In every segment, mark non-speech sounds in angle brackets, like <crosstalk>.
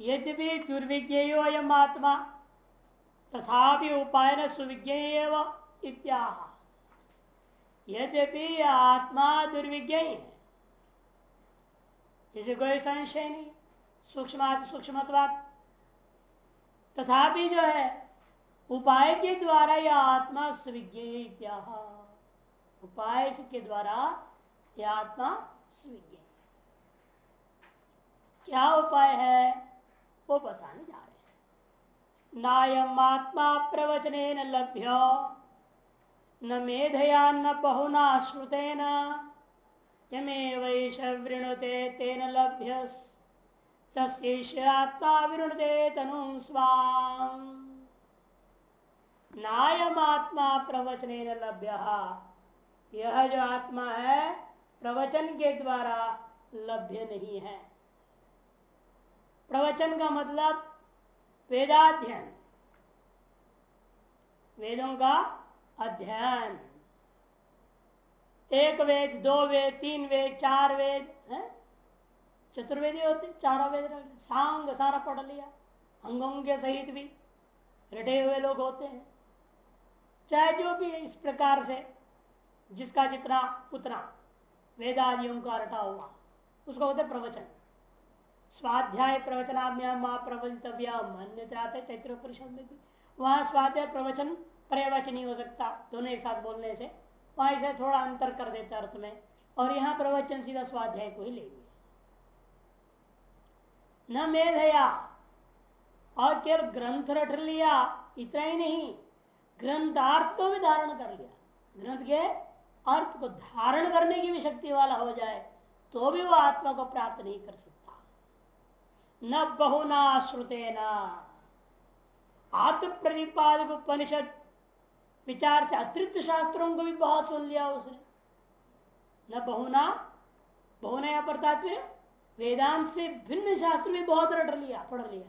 यद्यपि दुर्विज्ञेयो यम आत्मा तथा उपाय न सुविज्ञ यद्यपि आत्मा दुर्विज्ञ। है कोई संशय नहीं सूक्ष्म सूक्ष्मत्वाद तथापि जो है, उपाय के द्वारा यह आत्मा सुविज्ञ उपाय के द्वारा यह आत्मा सुविज्ञ क्या उपाय है? वो बताने जा रहे। हैं नायम आत्मा प्रवचन न लभ्य, न मेधया न बहुना श्रुतेन यमेवैष वृणुते तेन लभ्य तस्त्मा विरुणते तनु स्वाम। नायम आत्मा प्रवचन लभ्य, यह जो आत्मा है, प्रवचन के द्वारा लभ्य नहीं है। प्रवचन का मतलब वेदाध्ययन। वेदों का अध्ययन। एक वेद, दो वेद, तीन वेद, चार वेद, है? चतुर्वेदी होते, चारों वेद सांग सारा पढ़ लिया। अंगों के सहित भी रटे हुए लोग होते हैं। चाहे जो भी इस प्रकार से जिसका जितना उतना वेदादियों का रटा हुआ, उसको होते प्रवचन। स्वाध्याय प्रवचनाभ्याम परिषद में भी वहाँ स्वाध्याय प्रवचन पर्यावचन नहीं हो सकता, दोनों एक साथ बोलने से। वहाँ इसे थोड़ा अंतर कर देता अर्थ में, और यहाँ प्रवचन सीधा स्वाध्याय को ही ले लिया। न मेधया, और केवल ग्रंथ रट लिया, इतना ही नहीं, ग्रंथार्थ को भी धारण कर लिया। ग्रंथ के अर्थ को धारण करने की भी शक्ति वाला हो जाए तो भी वो आत्मा को प्राप्त नहीं कर सकता। न बहुना श्रुते न आत्म प्रतिपादक उपनिषद विचार से अतिरिक्त शास्त्रों को भी बहुत सुन लिया उसने। न बहुना बहुना या पर वेदांत से भिन्न शास्त्र भी बहुत रट लिया, पढ़ लिया।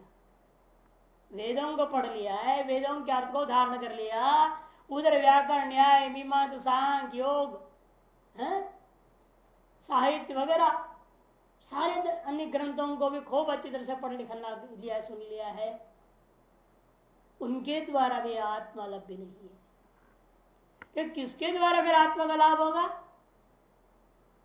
वेदों को पढ़ लिया है, वेदों के अर्थ को धारण कर लिया। उधर व्याकरण, न्याय, मीमांस सांग योग साहित्य वगैरह सारे अन्य ग्रंथों को भी खूब अच्छी तरह से पढ़ लिखना लिया, सुन लिया है। उनके द्वारा भी आत्मा लभ्य नहीं है। कि किसके द्वारा फिर आत्मा का लाभ होगा?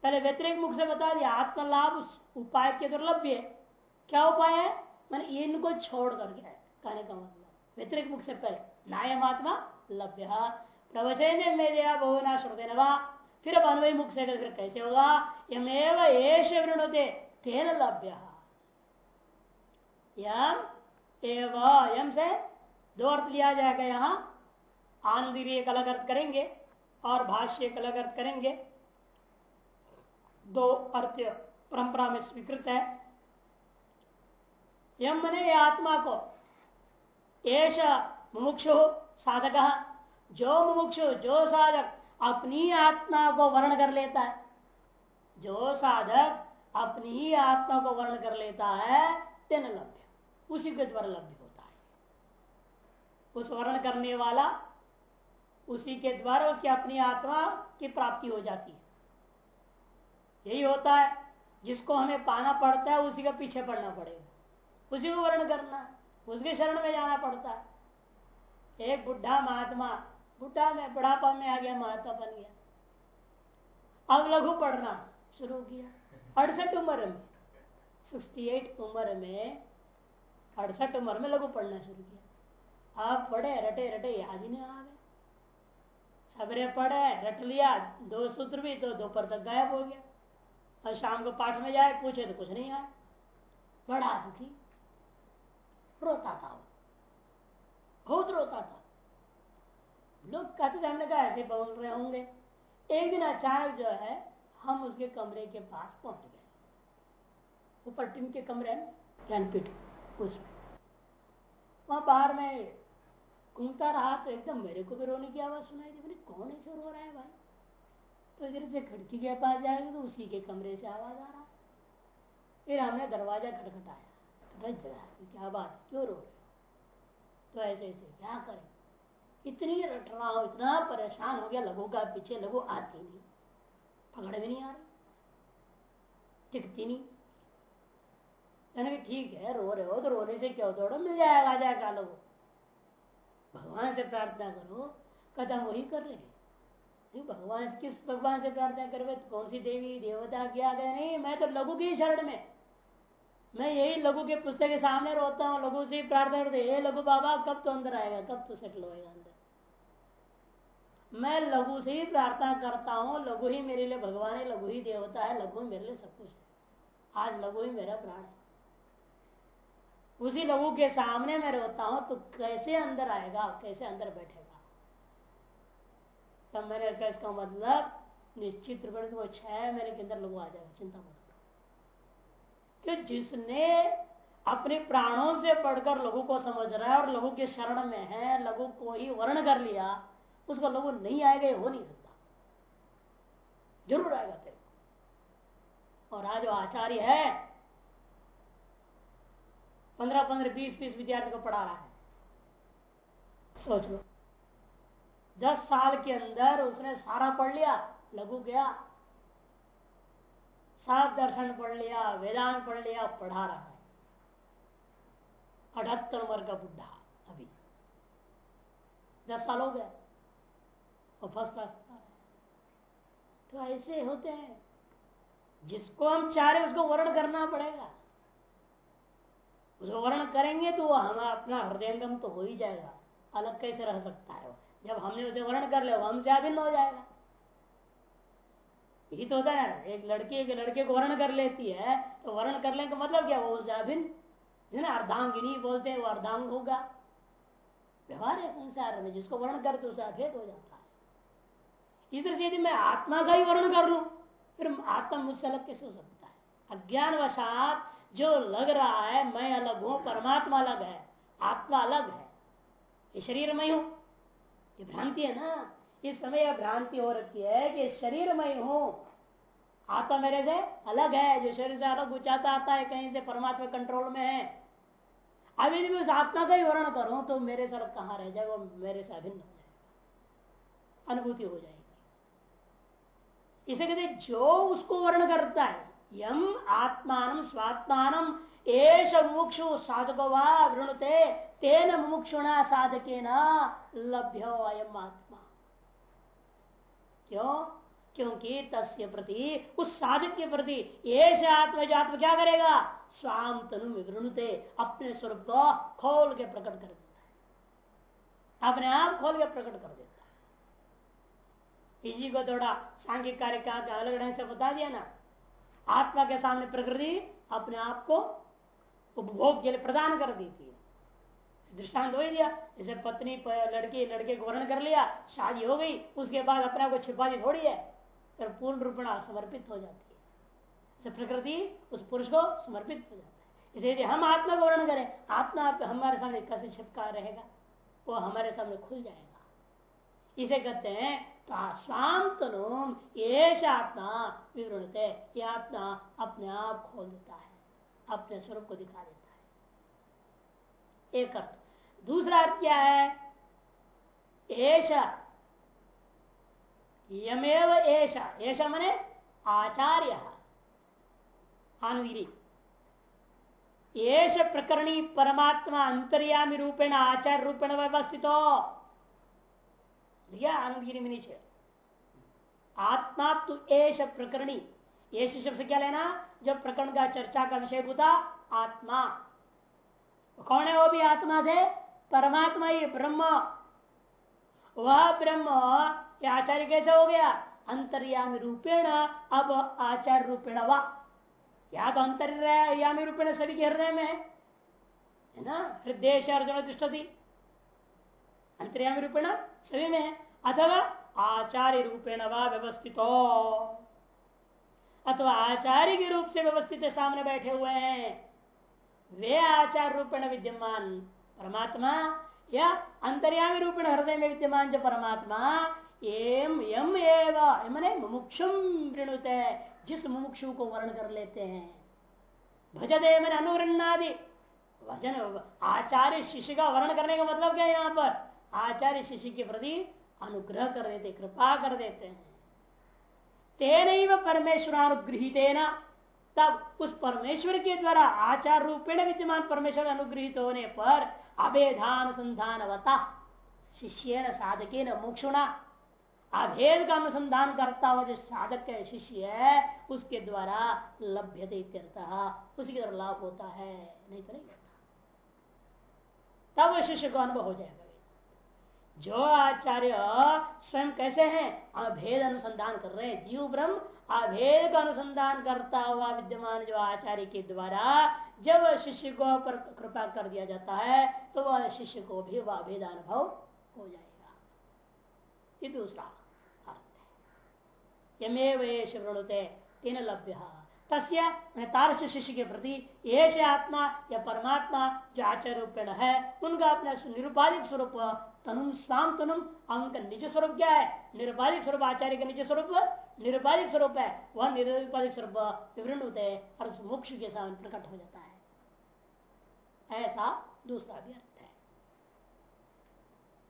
पहले व्यतिरिक मुख से बता दिया, आत्मा लाभ उस उपाय के दुर्लभ्य है। क्या उपाय है? मैंने इनको छोड़ करके कहने का मतलब। व्यतिरिक मुख से पहले, नायम आत्मा लभ्य प्रवचन में दिया बहुना श्रुते फिर अब अन्वय मुख से फिर कैसे होगा? यमेव एश वृणुते, तेन लभ्य। यम एव यम से दो अर्थ लिया जाएगा यहाँ। आनंद अलग अर्थ करेंगे और भाष्य अलग अर्थ करेंगे। दो अर्थ परंपरा में स्वीकृत है। यम मने आत्मा को एश मुमुक्षु साधक, जो मुमुक्षु, जो साधक अपनी आत्मा को वर्ण कर लेता है जो साधक अपनी ही आत्मा को वर्ण कर लेता है तेन लभ्य। उसी के द्वारा लभ्य होता है। उस वर्ण करने वाला, उसी के द्वारा उसकी अपनी आत्मा की प्राप्ति हो जाती है। यही होता है। जिसको हमें पाना पड़ता है, उसी के पीछे पड़ना पड़ेगा। उसी को वर्ण करना है उसके शरण में जाना पड़ता है। एक बुढ़ा महात्मा, बुढ़ा में, बुढ़ापा में आ गया, महात्मा बन गया। अब लघु पढ़ना। शुरू किया अड़सठ उम्र में। सिक्सटी एट उम्र में अड़सठ उम्र में लघु पढ़ना शुरू किया। आप पढ़े, रटे रटे, याद ही नहीं आ गए सबरे पढ़े, रट लिया, दो सूत्र भी तो दोपहर तक गायब हो गया। और शाम को पाठ में जाए, पूछे तो कुछ नहीं आया। बड़ा दुखी। रोता था वो। बहुत रोता था। लोग कहते थे, हमने कहा ऐसे बोल रहे होंगे। एक दिन अचानक जो है हम उसके कमरे के पास पहुँच गए। ऊपर टिन के कमरे ज्ञानपीठ उसमें वहाँ बाहर में घूमता रहा तो एकदम मेरे को भी रोने की आवाज़ सुनाई दी, मैंने, कौन ऐसे रो रहा है भाई? तो इधर से खिड़की के पास जाएँगे तो उसी के कमरे से आवाज़ आ रहा फिर हमने दरवाज़ा खटखटाया। क्या बात, क्यों रो रहे तो ऐसे ऐसे, क्या करें? इतनी रट रहा हो, इतना परेशान हो गया का पीछे लघु आती नहीं। पकड़ भी नहीं आ रही। टिकती नहीं। यानी ठीक है, रो रहे हो तो रोने से क्या होता मिल जाएगा, आ जाएगा लोग भगवान से प्रार्थना करो, कदम वही कर रहे हैं। भगवान किस भगवान से प्रार्थना करोगे? तो कौन सी देवी, देवता, क्या गए नहीं मैं तो लघु की शरण में। मैं यही लघु के पुस्तक के सामने रोता हूँ लघु से प्रार्थना करते ये लघु बाबा, कब तो अंदर आएगा? कब तो सेटल होएगा अंदर? मैं लघु से ही प्रार्थना करता हूँ, लघु ही मेरे लिए भगवान है, लघु ही देवता है, लघु मेरे लिए सब कुछ है। आज लघु ही मेरा प्राण है। उसी लघु के सामने मैं रोता हूँ तो कैसे अंदर आएगा, कैसे अंदर बैठेगा? तब तो मैंने इसका इसका मतलब निश्चित रूप में वो छह महीने के अंदर लघु आ जाएगा, चिंता मत करो। कि जिसने अपने प्राणों से पढ़कर लघु को समझ रहा है और लघु के शरण में है, लघु को ही वर्ण कर लिया उसको लघु नहीं आएगा हो नहीं सकता। ज़रूर आएगा तेरे को। और आज आचार्य है पंद्रह पंद्रह बीस बीस विद्यार्थी को पढ़ा रहा है। सोच लो। दस साल के अंदर उसने सारा पढ़ लिया, लघु गया। सात दर्शन पढ़ लिया, वेदांत पढ़ लिया, पढ़ा रहा है। अठहत्तर उम्र का बुढ़ा अभी। दस साल हो गया। और फ़र्स्ट क्लास था। तो ऐसे होते हैं। जिसको हम चाह रहे उसको वर्ण करना पड़ेगा। उसको वर्ण करेंगे तो हम अपना हृदयंगम तो हो ही जाएगा। अलग कैसे रह सकता है जब हमने उसे वर्ण कर लिया हमसे अभिन्न हो जाएगा। यही तो होता है एक लड़की एक लड़के को वर्ण कर लेती है तो वर्ण कर लेने का मतलब क्या? वो उसे अभिन्न। ना अर्धांगिनी बोलते हैं, वो अर्धांग होगा। व्यवहार है संसार में, जिसको वर्ण कर तो उसे अभेद हो जाता है। इधर से यदि मैं आत्मा का ही वर्ण कर लू, फिर आत्मा मुझसे अलग कैसे हो सकता है? अज्ञान वशात जो लग रहा है, मैं अलग हूँ, परमात्मा अलग है, आत्मा अलग है। ये शरीर में हूँ। ये भ्रांति है ना? इस समय यह भ्रांति हो रखी है कि शरीर में हूँ। आत्मा मेरे से अलग है, जो शरीर से अलग उचाता आता है, कहीं से परमात्मा कंट्रोल में है। यदि मैं उस आत्मा का ही वर्ण करूँ तो मेरे से अलग कहाँ रह जाए वो मेरे से अभिन्न हो जाएगा। अनुभूति हो जाएगी। इसे कहते जो उसको वर्ण करता है, यम आत्मान स्वात्मान एश मुमुक्षु साधक वृणुते, तेन मुमुक्षुणा साधके न लभ्य अयम आत्मा। क्यों? क्योंकि तस्य प्रति, उस साधक के प्रति एश आत्मा जो आत्मा क्या करेगा? स्वाम तनु विवृणुते, अपने स्वरूप को खोल के प्रकट कर देता है। अपने आप खोल के प्रकट कर देता इसी को थोड़ा सांघिक कार्य का अलग ढंग से बता दिया ना। आत्मा के सामने प्रकृति अपने आप को उपभोग के लिए प्रदान कर देती है दृष्टांत हो ही दिया, जैसे पत्नी लड़की, लड़के को वर्ण कर लिया, शादी हो गई, उसके बाद अपने आप को छिपा दी थोड़ी है फिर पूर्ण रूपणा समर्पित हो जाती है। प्रकृति उस पुरुष को समर्पित हो जाता है। इसे यदि हम आत्मा को वर्ण करें, आत्मा हमारे सामने कैसे छिपका रहेगा, वो हमारे सामने खुल जाएगा। इसे कहते हैं स्वाम तनु ये आत्मा विवृणते ये आत्मा अपने आप खोल देता है, अपने स्वरूप को दिखा देता है। एक अर्थ। दूसरा अर्थ क्या है? ऐसा यमेव ऐसा ऐसा मने आचार्य आनगिरी प्रकरणी परमात्मा अंतर्यामी रूपेण, आचार्य रूपेण व्यवस्थित। आनंदगिरी में नीचे। आत्मा तो एश प्रकरणी। ये शब्द क्या लेना? जब प्रकरण का चर्चा का विषय होता आत्मा। कौन है वो भी आत्मा से? परमात्मा ही, ब्रह्म। वह ब्रह्म आचार्य कैसे हो गया? अंतर्यामी रूपेण, अब आचार्य रूपेण वा। या तो अंतर्यामी रूपेण सभी के हृदय में है ना? हृदय से अर्जुन दृष्टि। अंतर्यामी रूपेण सभी में है। अथवा आचार्य रूपेण व्यवस्थित। अथवा आचार्य के रूप से व्यवस्थित सामने बैठे हुए हैं। वे आचार्य रूपेण विद्यमान। परमात्मा या अंतर्यामी रूपेण हृदय में विद्यमान जो परमात्मा, एम, यम, एवं वृणुते, जिस मुमुक्षु को वर्ण कर लेते हैं। भजदे मन अनुवृणादि भजन आचार्य शिष्य का वर्ण करने का मतलब क्या है यहाँ पर? आचार्य शिष्य के प्रति अनुग्रह कर देते, कृपा कर देते हैं। तेन परमेश्वर अनुगृहित तब उस परमेश्वर के द्वारा आचार रूपेण विद्यमान परमेश्वर अनुग्रहित होने पर अभेदानुसंधानवता शिष्य न साधके न मुक्षुणा, अभेद का अनुसंधान करता हुआ जो साधक है, शिष्य है, उसके द्वारा लभ्य उसी के द्वारा लाभ होता है, नहीं तो नहीं होता। तब शिष्य को अनुभव हो जाएगा। जो आचार्य स्वयं कैसे हैं? अभेद अनुसंधान कर रहे हैं। जीव ब्रह्म अभेद का अनुसंधान करता हुआ विद्यमान जो आचार्य के द्वारा जब शिष्य को पर कृपा कर दिया जाता है तो वह शिष्य को भी वह अभेद अनुभव हो जाएगा। ये दूसरा अर्थ है। यमेव वृणुते तीन लभ्य। तस्य तारस शिष्य के प्रति ये आत्मा या परमात्मा जो आचार्य रूपेण है, उनका अपना निरुपाधिक स्वरूप तनुम स्वाम तनुम उनका निज स्वरूप क्या है? निरुपाधिक स्वरूप, आचार्य का निज स्वरूप। निरुपाधिक स्वरूप है, वह निरुपाधिक स्वरूप विवरण होते हैं और मोक्ष के साथ प्रकट हो जाता है। ऐसा दूसरा भी अर्थ है।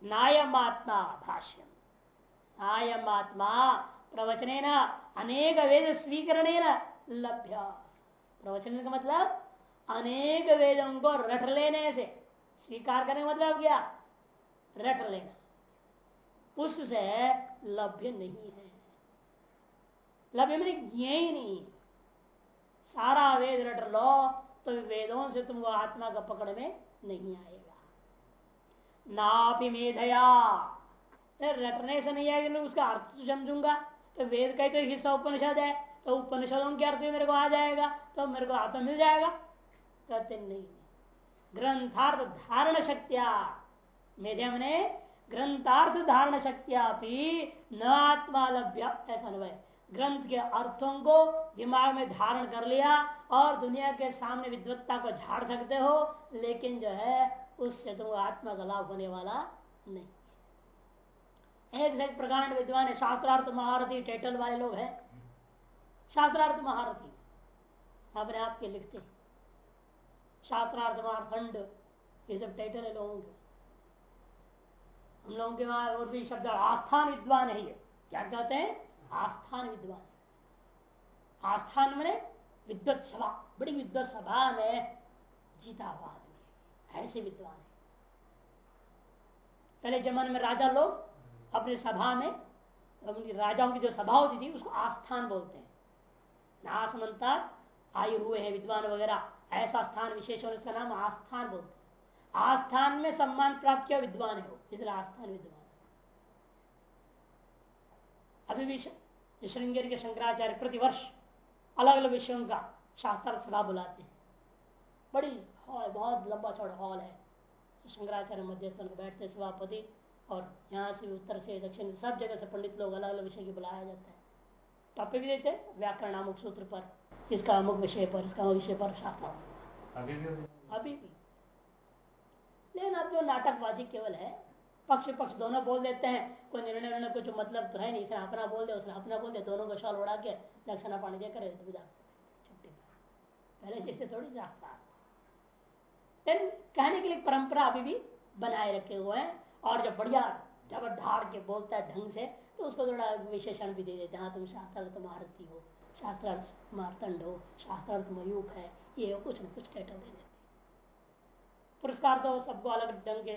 नायमात्मा भाष्यम। नायमात्मा प्रवचन अनेक वेद स्वीकरण लभ्य। प्रवचन का मतलब अनेक वेदों को रट लेने से। स्वीकार करने का मतलब क्या? रट लेना। उससे लभ्य नहीं है। लभ्य मैंने ही नहीं सारा वेद रट लो तो वेदों से तुमको आत्मा का पकड़ में नहीं आएगा। नापि मेधया। रटने से नहीं आएगा, मैं उसका अर्थ समझूँगा। तो वेद का तो हिस्सा उपनिषद है। तो उपनिषदों के अर्थ भी मेरे को आ जाएगा तो मेरे को आत्मा मिल जाएगा। कहते नहीं। ग्रंथार्थ धारण शक्तिया। मेरे ने ग्रंथार्थ धारण शक्तिया न आत्मा लभ्य। ऐसा अनुभव ग्रंथ के अर्थों को दिमाग में धारण कर लिया और दुनिया के सामने विद्वत्ता को झाड़ सकते हो, लेकिन जो है, उससे तो आत्मा का लाभ होने वाला नहीं एक से प्रकांड विद्वान है, शास्त्रार्थ महारथी टाइटल वाले लोग हैं। शास्त्रार्थ महारथी, अपने आप के लिखते शास्त्रार्थ महाखंड ये सब टाइटल है लोगों के। हम लोगों के वहाँ और भी शब्द आस्थान विद्वान है क्या कहते हैं? आस्थान विद्वान। आस्थान में विद्वत सभा। बड़ी विद्वत सभा में जीता हुआ आदमी ऐसे विद्वान है। पहले जमाने में राजा लोग अपने सभा में उनकी राजाओं की जो सभा होती थी, उसको आस्थान बोलते हैं। नासमंता आयु हुए हैं विद्वान वगैरह। ऐसा स्थान विशेष और इसका नाम आस्थान बोलते आस्थान में सम्मान प्राप्त किया विद्वान है इसलिए आस्थान विद्वान। अभी भी श्रृंगेरी के शंकराचार्य प्रतिवर्ष अलग अलग विषयों का शास्त्र सभा बुलाते हैं। बड़ी हॉल बहुत लंबा चौड़ा हॉल है। शंकराचार्य मध्यस्थ बैठते सभापति और यहाँ से उत्तर से दक्षिण सब जगह से पंडित लोग अलग अलग विषय की बुलाया जाता है। टॉपिक देते व्याकरण अमुक सूत्र पर इसका अमुक विषय पर इसका विषय पर शास्त्र। अभी भी? अभी भी। लेकिन अब जो नाटकबाजी केवल है पक्ष पक्ष दोनों बोल देते हैं। कोई निर्णय निर्णय कुछ मतलब तो है नहीं, इसने अपना बोल दे उसने अपना बोल दे दोनों को शॉल उड़ा के दक्षिणा पानी देकर विदा छुट्टी पहले जैसे थोड़ी रास्ता कहने के लिए परंपरा अभी भी बनाए रखे हुए हैं, और जब बढ़िया जब ढाड़ के बोलता है ढंग से तो उसको थोड़ा विशेषण भी दे देते हाँ। तुम शास्त्रार्थ महारथी हो, शास्त्रार्थ मारतंड हो, शास्त्रार्थ मयूख है, ये कुछ न कुछ टाइटल दे देते पुरस्कार तो सबको अलग ढंग के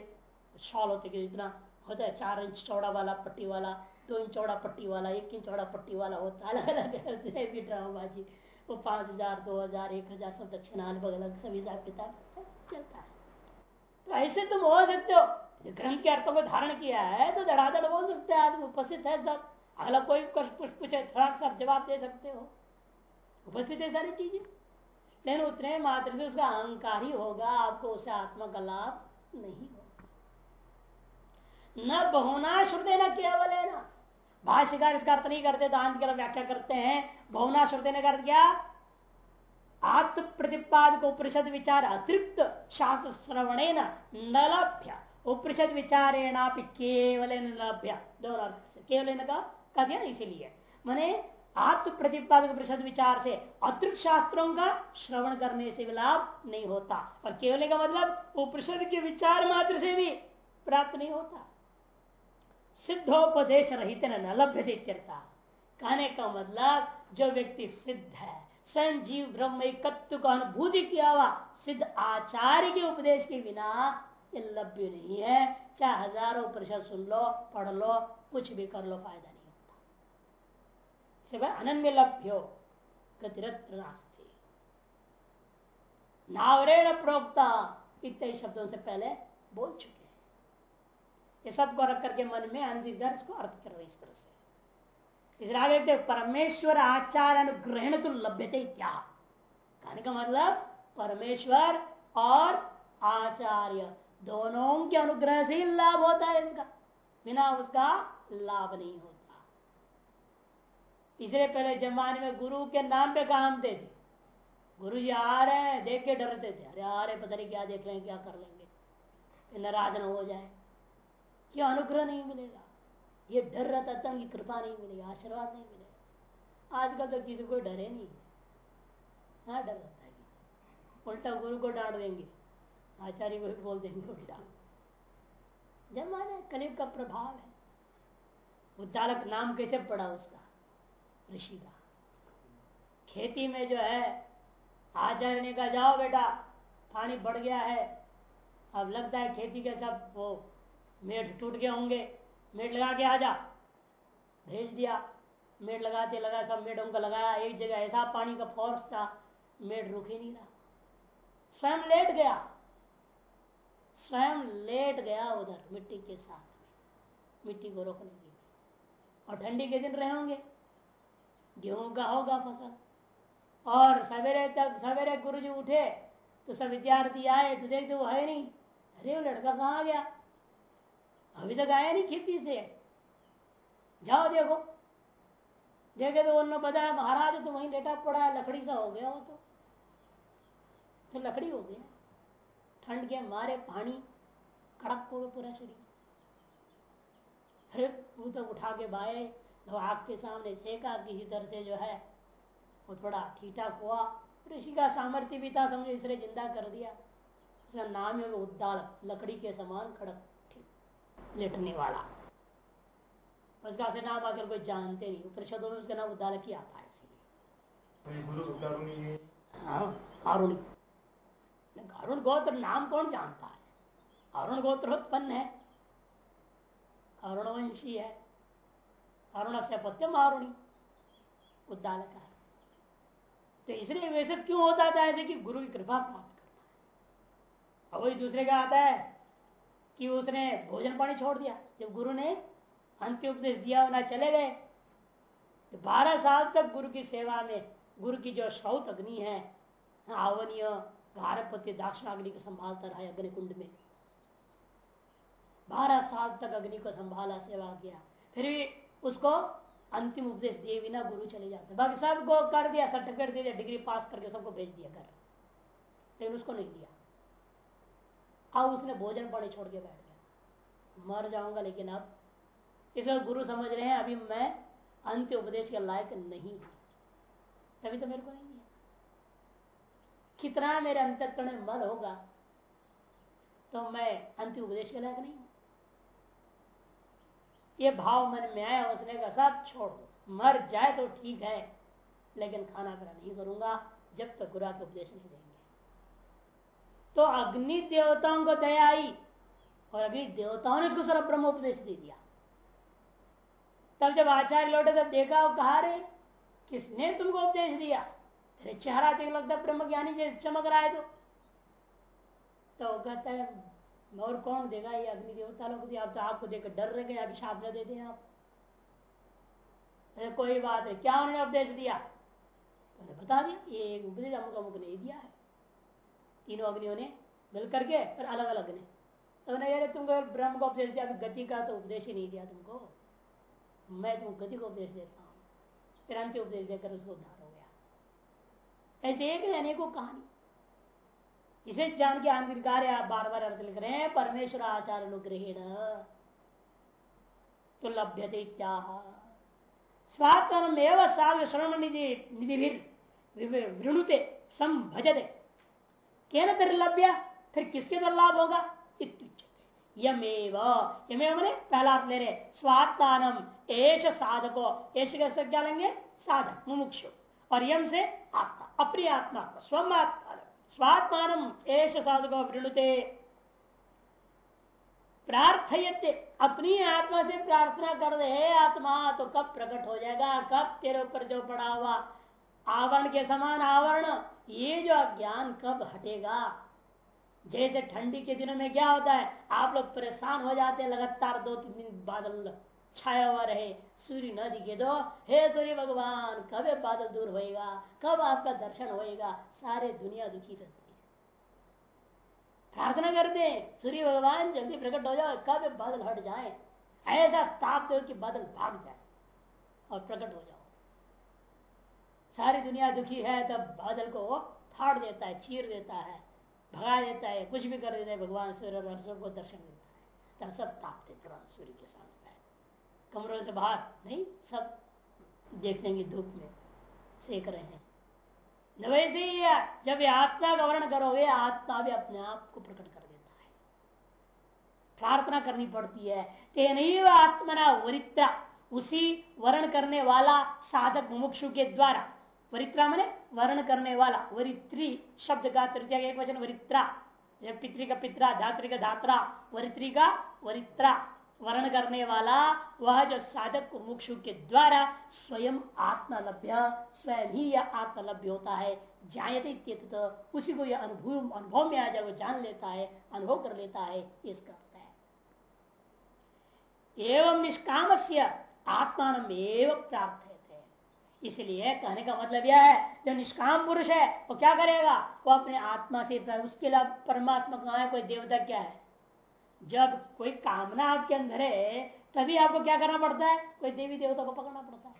शॉल होते कि इतना होता है, चार इंच चौड़ा वाला पट्टी वाला, दो इंच चौड़ा पट्टी वाला, एक इंच चौड़ा पट्टी वाला होता है, अलग अलग भी ड्रामाबाजी वो पाँच हज़ार, दो हज़ार, एक हज़ार, सब दक्षिणा अलग अलग सब हिसाब किताब चलता है। तो ऐसे तुम हो सकते हो। ग्रंथ के अर्थों को धारण किया है तो धड़ाधड़ बोल सकते हैं आदमी, उपस्थित है सब। अगला कोई कुछ पूछे थोड़ा सब जवाब दे सकते हो। उपस्थित है सारी चीज़ें। लेकिन उतने मात्र से उसका अहंकार ही होगा, आपको उसे आत्मा का लाभ नहीं न बहुना श्रुते न केवल है ना भाष्यकार इसका अर्थ नहीं करते दांत की व्याख्या करते हैं। बहुना श्रुते ने कर क्या? आत्म प्रतिपाद को उपनिषद विचार अतिरिक्त शास्त्र श्रवण न लभ्य उपनिषद विचारेणा केवल लभ्य दोनों केवल का? दिया इसीलिए। मैंने आत्म प्रतिपादक परिषद विचार से अतिरिक्त शास्त्रों का श्रवण करने से भी लाभ नहीं होता। और केवल का मतलब उपनिषद के विचार मात्र से भी प्राप्त नहीं होता। सिद्धोपदेश रहित न लभ्य कहने का मतलब जो व्यक्ति सिद्ध है स्वयं जीव ब्रह्म का अनुभूति किया हुआ सिद्ध आचार्य के उपदेश के बिना ये लभ्य नहीं है। चाहे हज़ारों परिषद सुन लो, पढ़ लो, कुछ भी कर लो, फ़ायदा नहीं होता। अनन्य लभ्यो नावरेण प्रोक्ता इतने शब्दों से पहले बोल चुके ये सबको रख करके मन में अंतिम को अर्थ कर रहे इस तरह से। इस आगे परमेश्वर आचार अनुग्रहण तो लभ्यते क्या? कहने का मतलब परमेश्वर और आचार्य दोनों के अनुग्रह से ही लाभ होता है इसका। बिना उसका लाभ नहीं होता। इसलिए पहले जमाने में गुरु के नाम पे काम थे गुरु जी आ रहे हैं, देख के डरते थे। अरे आ रहे, पता नहीं क्या देख रहे हैं, क्या कर लेंगे। नाराज़ न हो जाए। क्यों अनुग्रह नहीं मिलेगा। ये डर रहता तब की कृपा नहीं मिलेगी, आशीर्वाद नहीं मिलेगा। आजकल तो किसी को डरे नहीं। हाँ डर रहता है उल्टा गुरु को डांट देंगे। आचार्य को बोल देंगे, उल्टा जमाना कलियुग का प्रभाव है। उद्दालक नाम कैसे पड़ा उसका? ऋषि का। खेती में जो है, आचार्य ने कहा, जाओ बेटा, पानी बढ़ गया है। अब लगता है खेती के सब वो मेट टूट गए होंगे मेट लगा के आ जा। भेज दिया मेट लगाते लगा सब मेटों का लगाया, एक जगह ऐसा पानी का फोर्स था मेट रुक ही नहीं रहा। स्वयं लेट गया। स्वयं लेट गया उधर, मिट्टी के साथ में। मिट्टी को रोकने के लिए। और ठंडी के दिन रहे होंगे। गेहूँ का होगा फ़सल। और सवेरे तक, सवेरे गुरु जी उठे तो सब विद्यार्थी आए तो देखते वो है नहीं। अरे वो लड़का कहाँ गया? अभी तक आया नहीं खेती से। जाओ देखो। देखे तो उन्होंने बताया महाराज तो वहीं लेटा पड़ा है लकड़ी सा हो गया वो तो, तो लकड़ी हो गया। ठंड के मारे पानी कड़क हो गया पूरा शरीर। फिर वो उठा के बाए तो आग के सामने सेका किसी तरह से जो है वो थोड़ा ठीक ठाक हुआ। ऋषि का सामर्थ्य भी था समझो इसलिए ज़िंदा कर दिया। उसका नाम है उद्दाल लकड़ी के समान खड़क लेटने वाला। उसका से नाम आजकल कोई जानते नहीं उपनिषदों में उसका नाम उद्दालक ही आता है इसीलिए। अरुण गोत्र नाम कौन जानता है? अरुण गोत्र उत्पन्न है। अरुणवंशी है। अरुण से पत्यम अरुणी उद्दालक है। तो इसलिए वैसे क्यों होता था? ऐसे कि गुरु की कृपा प्राप्त करना अब वही दूसरे का आता है कि उसने भोजन पानी छोड़ दिया। जब गुरु ने अंत्य उपदेश दिया, ना चले गए तो बारह साल तक गुरु की सेवा में, गुरु की जो श्रौत अग्नि है, आवनीय भारपति दाक्षिणाग्नि को संभालता रहा अग्नि कुंड में। बारह साल तक अग्नि को संभाला, सेवा किया। फिर भी उसको अंतिम उपदेश दिए बिना गुरु चले जाते। बाकी सबको कर दिया सर्टिफिकेट दे दिया डिग्री पास करके सबको भेज दिया कर लेकिन उसको नहीं दिया। अब उसने भोजन पानी छोड़ के बैठ गया। मर जाऊँगा लेकिन अब इसलिए गुरु समझ रहे हैं, अभी मैं अंत्य उपदेश के लायक नहीं हूँ। तभी तो मेरे को नहीं दिया कितना मेरे अंतकरण में मल होगा तो मैं अंतिम उपदेश के लायक नहीं हूँ। ये भाव मन में आया, उसने का सब छोड़ मर जाए तो ठीक है, लेकिन खाना पीना नहीं करूँगा, जब तक गुरा के उपदेश नहीं देंगे। तो अग्नि देवताओं को दया आई और अग्नि देवताओं ने उसको सारा ब्रह्म उपदेश दे दिया। तब जब आचार्य लौटे तब देखा, वो कहा रे किसने तुमको उपदेश दिया? तेरे चेहरा देख लगता ब्रह्म ज्ञानी जैसे चमक रहा है तो। तो कहता है और कौन देगा ये अग्नि देवता लोग दिया? तो आपको देखकर डर रहे गए अभिशाप न दे दें आप। अरे, कोई बात है क्या उन्होंने उपदेश दिया? तो बता दिया, ये उपदेश अमुक अमुक ने दिया है। तीनों अग्नियों ने मिल करके फिर अलग अलग ने। तो यार तुमको ब्रह्म को उपदेश दिया गति का तो उपदेश ही नहीं दिया तुमको। मैं तुमको गति को उपदेश देता हूँ। अंत्य उपदेश देकर उसको उद्धार हो गया। ऐसे एक अनेकों कहानी। इसे जान के आंतरिकार आप बार बार अर्थ लिख रहे हैं, परमेश्वर आचार अनुग्रहण। तो लभ्यते स्वात्म साग श्रवण निधि निधि वृणुते संभजते। क्या दुर्लभ्य फिर किसके द्वारा लाभ होगा यमेव। यमेव मैंने पहला आप ले रहे स्वात्मान। एश साधको। एश कैसे क्या लेंगे? साधक, मुमुक्षु। और यम से आत्मा अपनी आत्मा स्वम आत्मा। स्वात्मान एश साधक वृणुते प्रार्थयते। अपनी आत्मा से प्रार्थना कर दे आत्मा तो कब प्रकट हो जाएगा? कब तेरे ऊपर जो पड़ा हुआ आवरण के समान आवरण? ये जो अज्ञान कब हटेगा? जैसे ठंडी के दिनों में क्या होता है? आप लोग परेशान हो जाते हैं, लगातार दो तीन दिन बादल छाया हुआ रहे, सूर्य न दिखे तो हे सूर्य भगवान, कब बादल दूर होएगा? कब आपका दर्शन होएगा? सारे दुनिया दुखी रहती है। प्रार्थना करते हैं, सूर्य भगवान, जल्दी प्रकट हो जाओ, कब बादल हट जाए? ऐसा ताप दो कि बादल भाग जाए और प्रकट हो जाओ सारी दुनिया दुखी है तब बादल को वो फाड़ देता है, चीर देता है, भगा देता है, कुछ भी कर देता है, भगवान सूर्य को दर्शन देता है। तब सब तापते तुरंत सूर्य के सामने कमरों से बाहर नहीं, सब देखने की धूप में, सेक रहे हैं। वैसे ही जब आत्मा का वर्ण करोगे, आत्मा भी अपने आप को प्रकट कर देता है। प्रार्थना करनी पड़ती है तेन आत्मना वरित्रा उसी वर्ण करने वाला साधक मुमुक्षु के द्वारा वरित्रा मैंने वर्ण करने वाला, वरित्री शब्द का तृतीय एक वचन, वरित्रा। पितृ का पित्रा धात्री का धात्रा वरित्री का वरित्रा। वर्ण करने वाला, वह जो साधक को मुक्षु के द्वारा स्वयं आत्मलभ्य स्वयं ही यह आत्मलभ्य होता है, जायते तो उसी को यह अनुभव अनुभव में आ जाए, वो जान लेता है, अनुभव कर लेता है इसका अर्थ है। एवं निष्काम से आत्मान प्राप्त इसलिए कहने का मतलब यह है, जो निष्काम पुरुष है, वो क्या करेगा? वो अपने आत्मा से उसके अलावा परमात्मा कहा है कोई देवता क्या है? जब कोई कामना आपके अंदर है, तभी आपको क्या करना पड़ता है? कोई देवी देवता को पकड़ना पड़ता है।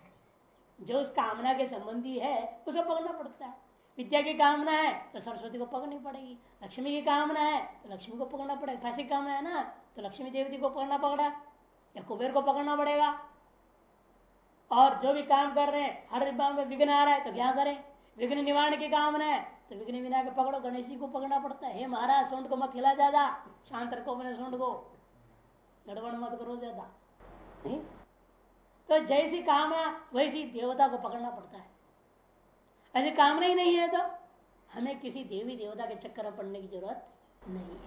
जो उस कामना के संबंधी है, उसे पकड़ना पड़ता है। विद्या की कामना है तो सरस्वती को पकड़नी पड़ेगी। लक्ष्मी की कामना है तो लक्ष्मी को पकड़ना पड़ेगा। की कामना है ना तो लक्ष्मी देवती को पकड़ना पकड़ा। या कुबेर को पकड़ना पड़ेगा। और जो भी काम कर रहे हैं हर काम में विघ्न आ रहा है तो क्या करें? विघ्न निवारण की कामना है तो विघ्न विनायक पकड़ो गणेश जी को पकड़ना पड़ता है। हे महाराज सोंड को मत खिला ज़्यादा शांत रखो अपने सोंड को। गड़बड़ मत करो ज़्यादा। तो जैसी कामना वैसी देवता को पकड़ना पड़ता है। ऐसी कामना ही नहीं है तो हमें किसी देवी देवता के चक्कर में पड़ने की ज़रूरत नहीं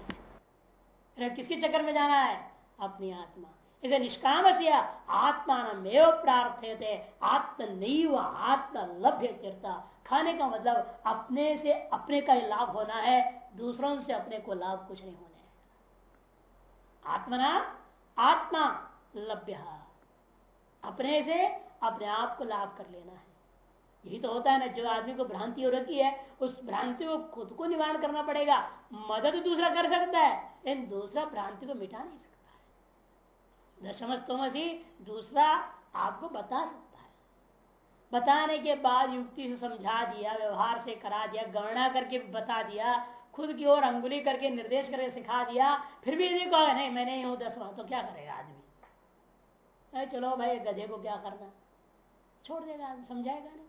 है। किसके चक्कर में जाना है? अपनी आत्मा। इसे निष्काम से आत्मान प्रार्थ्य आत्म लभ्य तीर्था। खाने का मतलब अपने से अपने का ही लाभ होना है, दूसरों से अपने को लाभ कुछ नहीं होने आत्मना आत्मा लभ्य। अपने से अपने आप को लाभ कर लेना है। यही तो होता है ना, जो आदमी को भ्रांति हो रखी है, उस भ्रांति को खुद को निवारण करना पड़ेगा। मदद दूसरा कर सकता है, लेकिन दूसरा भ्रांति को मिटा नहीं सकता। है दशमस्तोमसी दूसरा आपको बता सकता है। बताने के बाद युक्ति से समझा दिया, व्यवहार से करा दिया, गणना करके बता दिया, खुद की ओर अंगुली करके निर्देश करके सिखा दिया, फिर भी यदि कहा, नहीं, मैं नहीं हूँ दसवा तो क्या करेगा आदमी? चलो भाई, गधे को क्या करना? छोड़ देगा आदमी समझाएगा नहीं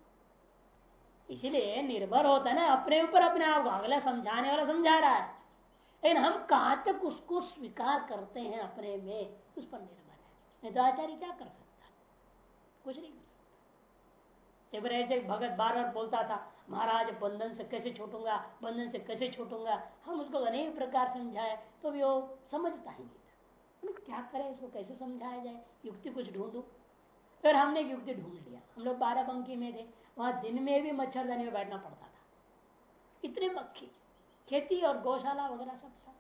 इसलिए निर्भर होता है ना, अपने ऊपर अपने आप अगला समझाने वाला समझा रहा है। लेकिन हम कहा तक उसको स्वीकार करते हैं अपने में, उस पर निर्भर नहीं तो आचार्य क्या कर सकता कुछ नहीं कर सकता। एक बार ऐसे भगत बार बार बोलता था, महाराज, बंधन से कैसे छूटूँगा? बंधन से कैसे छूटूँगा? हम उसको अनेक प्रकार समझाए तो भी वो समझता ही नहीं था क्या करें इसको? कैसे समझाया जाए? युक्ति कुछ ढूंढू? फिर हमने युक्ति ढूंढ लिया। हम लोग बारह पंक्ति में थे। वहाँ दिन में भी मच्छरदानी में बैठना पड़ता था। इतने मक्खी खेती और गौशाला वगैरह सब था।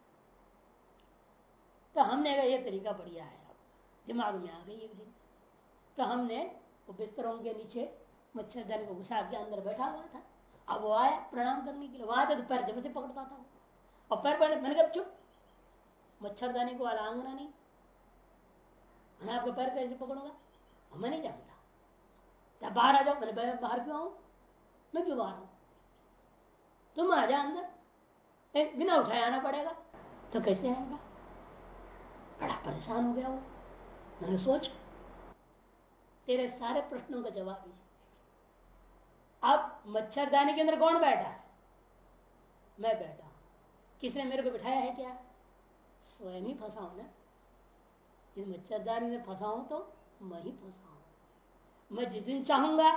तो हमने कहा, ये तरीका बढ़िया है। दिमाग में आ गई एक दिन। तो हमने वो बिस्तरों के नीचे मच्छरदानी को घुसा के अंदर बैठा हुआ था। अब वो आया प्रणाम करने के लिए। वहाँ तक पैर जब से पकड़ता था और पैर पकड़, मैंने कहा, चुप। मच्छरदानी को आलांगना नहीं। मैंने आपको पैर कैसे पकड़ूँगा? मैं नहीं जानता। तब बाहर आ जाओ? मैंने बाहर क्यों आऊ? मैं क्यों बाहर हूँ तुम आ जा अंदर। बिना उठाए आना पड़ेगा। तो कैसे आएगा? बड़ा परेशान हो गया वो। मैंने सोच, तेरे सारे प्रश्नों का जवाब अब मच्छरदानी के अंदर कौन बैठा है? मैं बैठा किसने मेरे को बिठाया है क्या? स्वयं ही फंसा हूँ ना। इस मच्छरदानी में फंसा हूँ तो मैं ही फंसा हूँ। मैं जिस दिन चाहूँगा,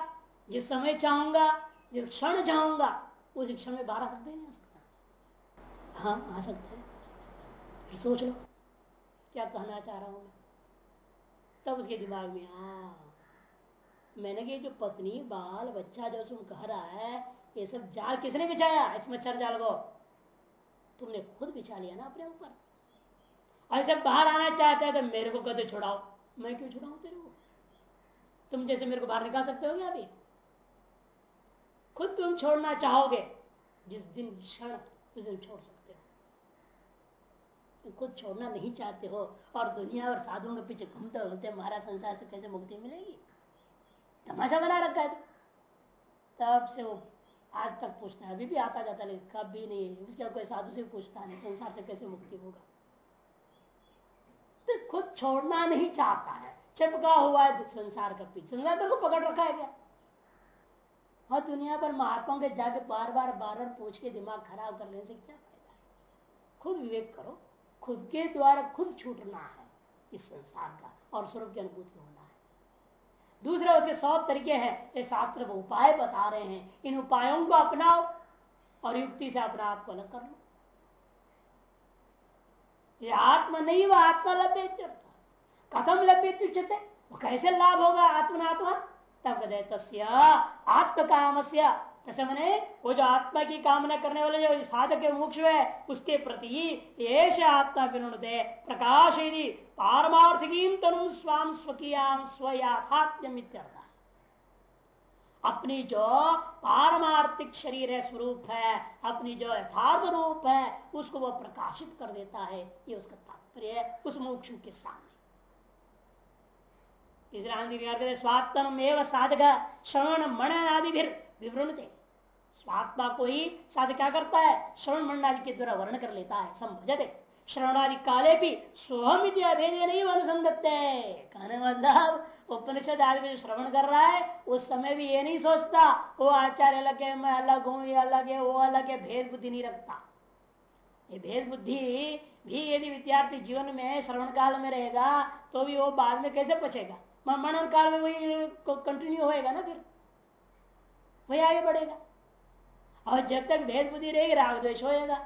जिस समय चाहूँगा, जिस क्षण चाहूँगा, उस क्षण में बाहर आ सकते सकता हाँ आ सकते हैं। सोच लो, क्या कहना चाह रहा हूँ मैं? तब उसके दिमाग में आ मैंने कि जो पत्नी, बाल, बच्चा जो तुम कह रहा है, ये सब जाल किसने बिछाया? इस मच्छर जाल को। तुमने खुद बिछा लिया ना अपने ऊपर। जब बाहर आना चाहते हैं तो मेरे को कहते छुड़ाओ। मैं क्यों छुड़ाऊ तेरे को? तुम जैसे मेरे को बाहर निकाल सकते हो क्या अभी? खुद तुम छोड़ना चाहोगे, जिस दिन क्षण उस दिन छोड़ सकते हो खुद छोड़ना नहीं चाहते हो और दुनिया और साधुओं के पीछे घूमते होते हमारा संसार से कैसे मुक्ति मिलेगी? तमाशा बना रखा है तब से वो आज तक पूछता है, अभी भी आता जाता नहीं कभी नहीं। उसका कोई साधु से पूछता नहीं, संसार से कैसे मुक्ति होगा? तो खुद छोड़ना नहीं चाहता है। चिपका हुआ है संसार का पीछे। संसार को पकड़ रखा है क्या? और दुनिया पर महात्माओं के जाके बार बार बार बार पूछ के दिमाग खराब कर लेने से क्या फ़ायदा खुद विवेक करो। खुद के द्वारा खुद छूटना है इस संसार का और स्वरूप की अनुभूति होना है? दूसरे, उसके सौ तरीके हैं। ये शास्त्र उपाय बता रहे हैं। इन उपायों को अपनाओ और युक्ति से अपना आप को अलग कर लो। ये आत्मा नहीं, वह आत्मा लभ्य कथम लभ्य तुच्छते कैसे लाभ होगा आत्मनात्मा? तब कहते तस्य आत्म काम से मैंने वो जो आत्मा की कामना करने वाले जो साधक मोक्ष है उसके प्रति ऐसे आत्मा विनुदे प्रकाश यदि पारमार्थिकीम तनु स्वाम स्वकीयाम स्वयाथात्म्यम अपनी जो पारमार्थिक शरीर है, स्वरूप है, अपनी जो यथार्थ रूप है, उसको वो प्रकाशित कर देता है, ये उसका तात्पर्य है, उस मोक्ष के सामने। स्वात्म एवं साधक श्रवण मन आदि भी विवृणते। स्वात्मा को ही साधक क्या करता है? श्रवण मंड आदि के द्वारा वर्ण कर लेता है, संभजते। श्रवणादि काले भी सोहम नहीं अनुसंधते कहने मतलब उपनिषद आदि जो श्रवण कर रहा है, उस समय भी ये नहीं सोचता, वो आचार्य अलग है, मैं अलग हूँ, ये अलग है, वो अलग है, भेद बुद्धि नहीं रखता। ये भेद बुद्धि भी यदि विद्यार्थी जीवन में श्रवण काल में रहेगा तो भी वो बाद में कैसे बचेगा मनन काल में वही कंटिन्यू होएगा ना फिर? वही आगे बढ़ेगा। और जब तक भेद बुद्धि रहेगी, राग द्वेश होएगा।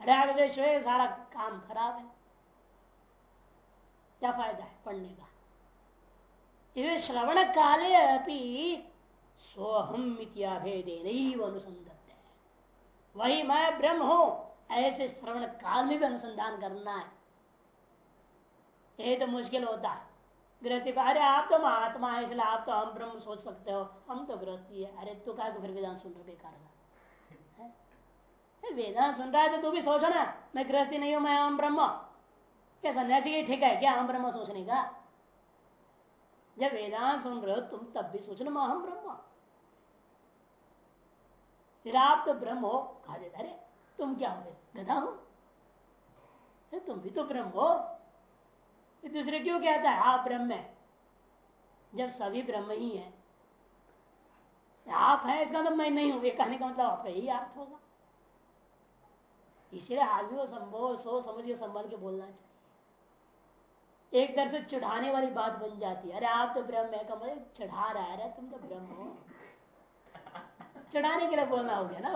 राग द्वेश होएगा, सारा काम खराब है। क्या फ़ायदा है पढ़ने का? इसे श्रवण काले अपनी सोहम भेदे नहीं वो अनुसंधत है वही मैं ब्रह्म हूँ, ऐसे श्रवण काल में भी अनुसंधान करना है। यही तो मुश्किल होता है। गृहस्थी अरे आप तो महात्मा है, इसलिए आप तो हम ब्रह्म सोच सकते हो। हम तो गृहस्थी है। अरे तू क्या फिर वेदांत सुन रहे बेकार का वेदांत सुन रहा है तो तू भी सोचो ना, मैं गृहस्थी नहीं हूँ, मैं हम ब्रह्म। क्या सन्यासी की ठीक है क्या हम ब्रह्म सोचने का? जब वेदांत सुन रहे हो तुम, तब भी सोचना मैं हम ब्रह्म। फिर आप तो ब्रह्म हो कहा देता अरे तुम क्या हो? गधा हो? तुम भी तो ब्रह्म हो। दूसरे क्यों कहता है? आप ब्रह्म है। जब सभी ब्रह्म ही है। आप है, इसका मतलब मैं नहीं हूँ, ये कहने का मतलब आपका यही अर्थ होगा। इसलिए आदमी को संभव सो समझ के संबंध के बोलना चाहिए। एक तरह से चढ़ाने वाली बात बन जाती है। अरे आप तो ब्रह्म है, कमल चढ़ा रहा है। तुम तो ब्रह्म हो। चढ़ाने के लिए बोलना हो गया ना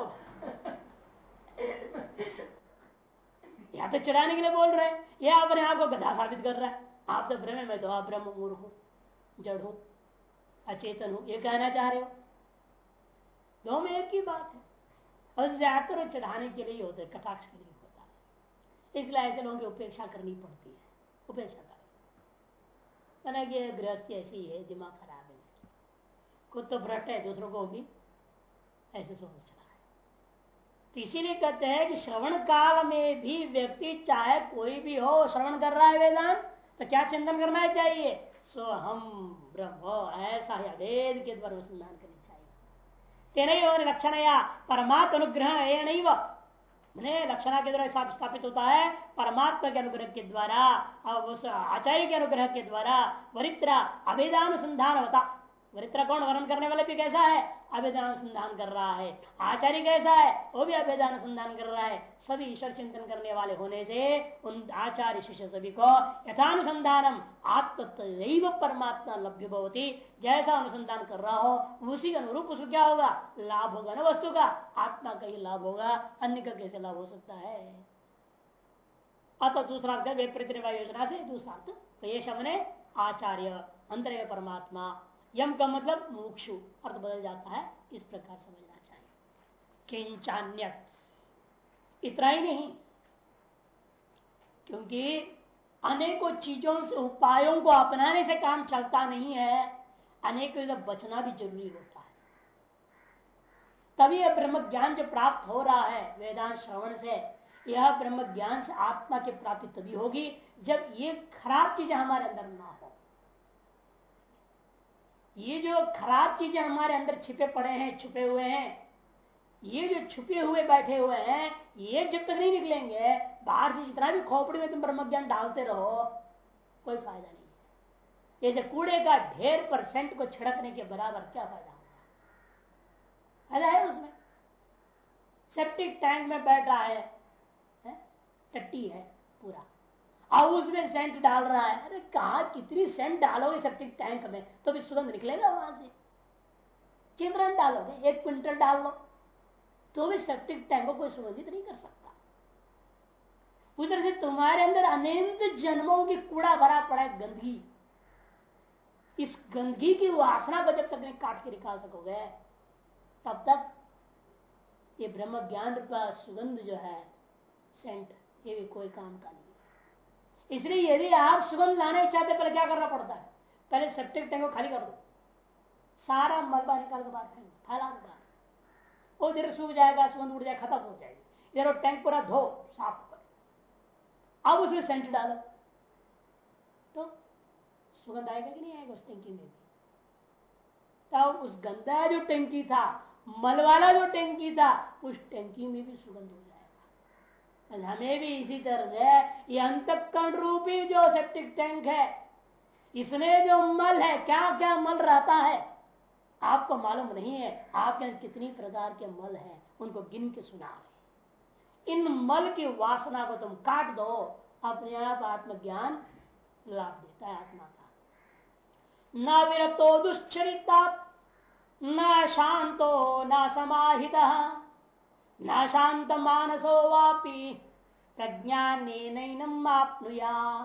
या तो चढ़ाने के लिए बोल रहे हैं। या अपने आप को गधा साबित कर रहा है। आप तो ब्रह्म मैं तो आप ब्रह्म मूर्ख हो, जड़ हो, अचेतन हो, ये कहना चाह रहे हो? दो में एक ही बात है। और चढ़ाने के लिए होता है, कटाक्ष के लिए होता है। इसलिए ऐसे लोगों की उपेक्षा करनी पड़ती है, उपेक्षा कर गृहस्थी ऐसी ही है दिमाग खराब है इसकी। खुद तो भ्रट है, दूसरों को भी ऐसे सोच तो इसीलिए कहते हैं कि श्रवण काल में भी व्यक्ति चाहे कोई भी हो, श्रवण कर रहा है वेदांत तो क्या चिंतन करना चाहिए? सो हम ब्रह्म, ऐसा ही अभेद के द्वारा अनुसंधान चाहिए तेन लक्षण या परमात्म अनुग्रह ये लक्षणा के द्वारा स्थापित होता है परमात्मा के अनुग्रह के द्वारा उस आचार्य के अनुग्रह के द्वारा वरित्र अभेदानुसंधान होता वरित्र कौन वर्णन करने वाले भी कैसा है? अभेदान अनुसंधान कर रहा है। आचार्य कैसा है? वो भी अभेदान अनुसंधान कर रहा है। सभी ईश्वर चिंतन करने वाले होने से उन आचार्य शिष्य सभी को यथानुसंधानम आत्म परमात्मा लभ्य भवती। जैसा अनुसंधान कर रहा हो, उसी के अनुरूप उसको क्या होगा? लाभ होगा ना वस्तु का? आत्मा का ही लाभ होगा, अन्य का कैसे लाभ हो सकता है? अतः दूसरा अर्थ योजना से दूसरा अर्थ ये शमने आचार्य अंतर परमात्मा। यम का मतलब मोक्षु, अर्थ बदल जाता है, इस प्रकार समझना चाहिए। किंचान्य इतना ही नहीं, क्योंकि अनेकों चीज़ों से, उपायों को अपनाने से काम चलता नहीं है, अनेकों से बचना भी ज़रूरी होता है। तभी यह ब्रह्म ज्ञान जो प्राप्त हो रहा है, वेदांत श्रवण से, यह ब्रह्म ज्ञान से आत्मा की प्राप्ति तभी होगी जब ये खराब चीज़ें हमारे अंदर ना हो। ये जो खराब चीज़ें हमारे अंदर छिपे पड़े हैं छुपे हुए हैं ये जो छुपे हुए बैठे हुए हैं ये जब तक नहीं निकलेंगे बाहर से जितना भी खोपड़ी में तुम ब्रह्म ज्ञान डालते रहो कोई फ़ायदा नहीं ये जो कूड़े का ढेर परसेंट को छिड़कने के बराबर क्या फ़ायदा फ़ायदा है उसमें। सेप्टिक टैंक में बैठ रहा है, है? टट्टी है पूरा। अब उसमें सेंट डाल रहा है। अरे कहा कितनी सेंट डालोगे सेप्टिक टैंक में? तो भी सुगंध निकलेगा वहाँ से। चिंतन डालोगे, एक क्विंटल डाल लो। तो भी सेप्टिक टैंक को कोई सुगंधित नहीं कर सकता। उधर से तुम्हारे अंदर अनंत जन्मों की कूड़ा भरा पड़ा है गंदगी। इस गंदगी की वासना को जब तक नहीं काट के निकाल सकोगे, तब तक ये ब्रह्म ज्ञान रूपा सुगंध जो है सेंट ये भी कोई काम का नहीं। इसलिए यदि आप सुगंध लाने चाहते पहले क्या करना पड़ता है? पहले सेप्टिक टैंक को खाली कर दो। सारा मलबा निकाल के बाहर फेंक फैला दो बाहर। वो देर सूख जाएगा, सुगंध उड़ जाए, खत्म हो जाएगी। इधर टैंक पूरा धो, साफ़ कर। अब उसमें सेंट डालो। तो सुगंध आएगा कि नहीं आएगा उस टैंकी में भी? तब उस गंदा जो टैंकी था, मल वाला जो टैंकी था, उस टैंकी में भी सुगंध हो हमें भी इसी तरह से, ये अंतकरण रूपी जो सेप्टिक टैंक है, इसमें जो मल है क्या क्या मल रहता है, आपको मालूम नहीं है, आपके कितनी प्रकार के मल हैं, उनको गिन के सुना रहे इन मल की वासना को तुम काट दो, अपने आप आत्मज्ञान लाभ देता है आत्मा का। न विरतो दुश्चरिता, न शांतो, न समाहित। न मानसो वापी प्रज्ञानम आपनुया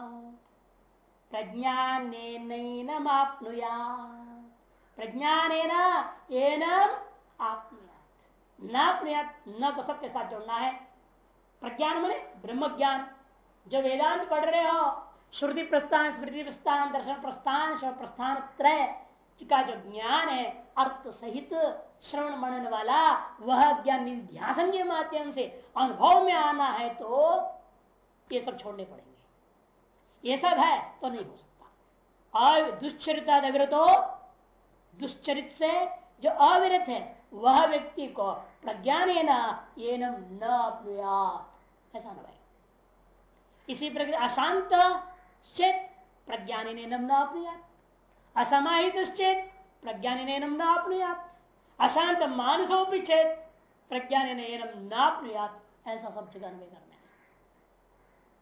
प्रज्ञानम आपनुया प्रज्ञान न न को सबके साथ जोड़ना है। प्रज्ञान मैंने ब्रह्म ज्ञान जो वेदांत पढ़ रहे हो, श्रुति प्रस्थान, स्मृति प्रस्थान, दर्शन प्रस्थान प्रस्थान, त्रय का जो ज्ञान है, अर्थ सहित श्रवण मनन वाला, वह ज्ञान निध्यासन के माध्यम से अनुभव में आना है तो ये सब छोड़ने पड़ेंगे। ये सब है तो नहीं हो सकता। और दुश्चरिता अविरतो दुश्चरित से जो अविरत है, वह व्यक्ति को प्रज्ञान ये न ऐसा न भाई। इसी प्रकार अशांत चेत प्रज्ञान न अपनुयात। असमाहित चेत प्रज्ञान न अपनुयात। अशांत मानसोपी चेत प्रज्ञान नापनुयात, ऐसा सब जगह में करना है।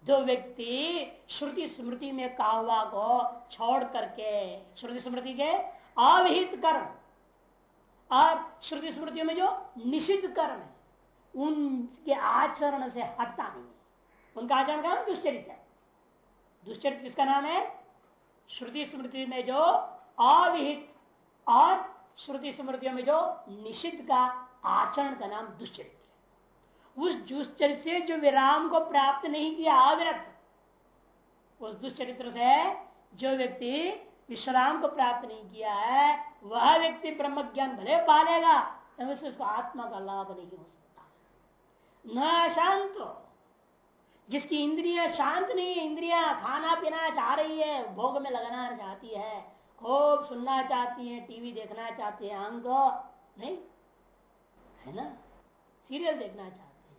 जो व्यक्ति श्रुति स्मृति में कहा को छोड़ करके, श्रुति स्मृति के अविहित कर्म, और श्रुति स्मृति में जो निषिद्ध कर्म है, उनके आचरण से हटता नहीं है। उनका आचरण का नाम दुश्चरित है। दुश्चरित किसका नाम है? श्रुति स्मृति में जो अविहित और श्रुति स्मृतियों में जो निषिद्ध का आचरण का नाम दुश्चरित्र उस दुश्चरित्र से जो विराम को प्राप्त नहीं किया, अविरत। उस दुश्चरित्र से जो व्यक्ति विश्राम को प्राप्त नहीं किया है, वह व्यक्ति ब्रह्म ज्ञान भले पालेगा उसको आत्मा का लाभ नहीं हो सकता। न शांत जिसकी इंद्रिया शांत नहीं है, इंद्रिया खाना पीना चाह रही है, भोग में लगाना चाहती है खूब सुनना चाहती हैं, टीवी देखना चाहते हैं, अंग, नहीं? है ना? सीरियल देखना चाहते हैं,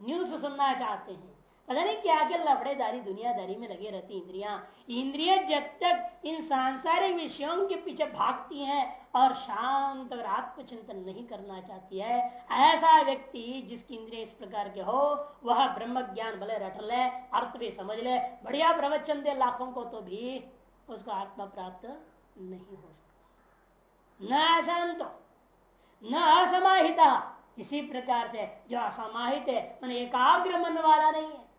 न्यूज़ सुनना चाहते हैं। पता नहीं क्या क्या लफड़ेदारी दुनियादारी में लगे रहती इंद्रिया। इंद्रिय जब तक इन सांसारिक विषयों के पीछे भागती हैं और शांत और आत्मचिंतन नहीं करना चाहती है, ऐसा व्यक्ति जिसकी इंद्रिय इस प्रकार के हो, वह ब्रह्म ज्ञान भले रट ले, अर्थ भी समझ ले, बढ़िया प्रवचन दे लाखों को तो भी उसको आत्मा प्राप्त नहीं हो सकता। न अशांत, न असमाहिता, इसी प्रकार से जो असमाहित है, मन एकाग्र मन वाला नहीं है।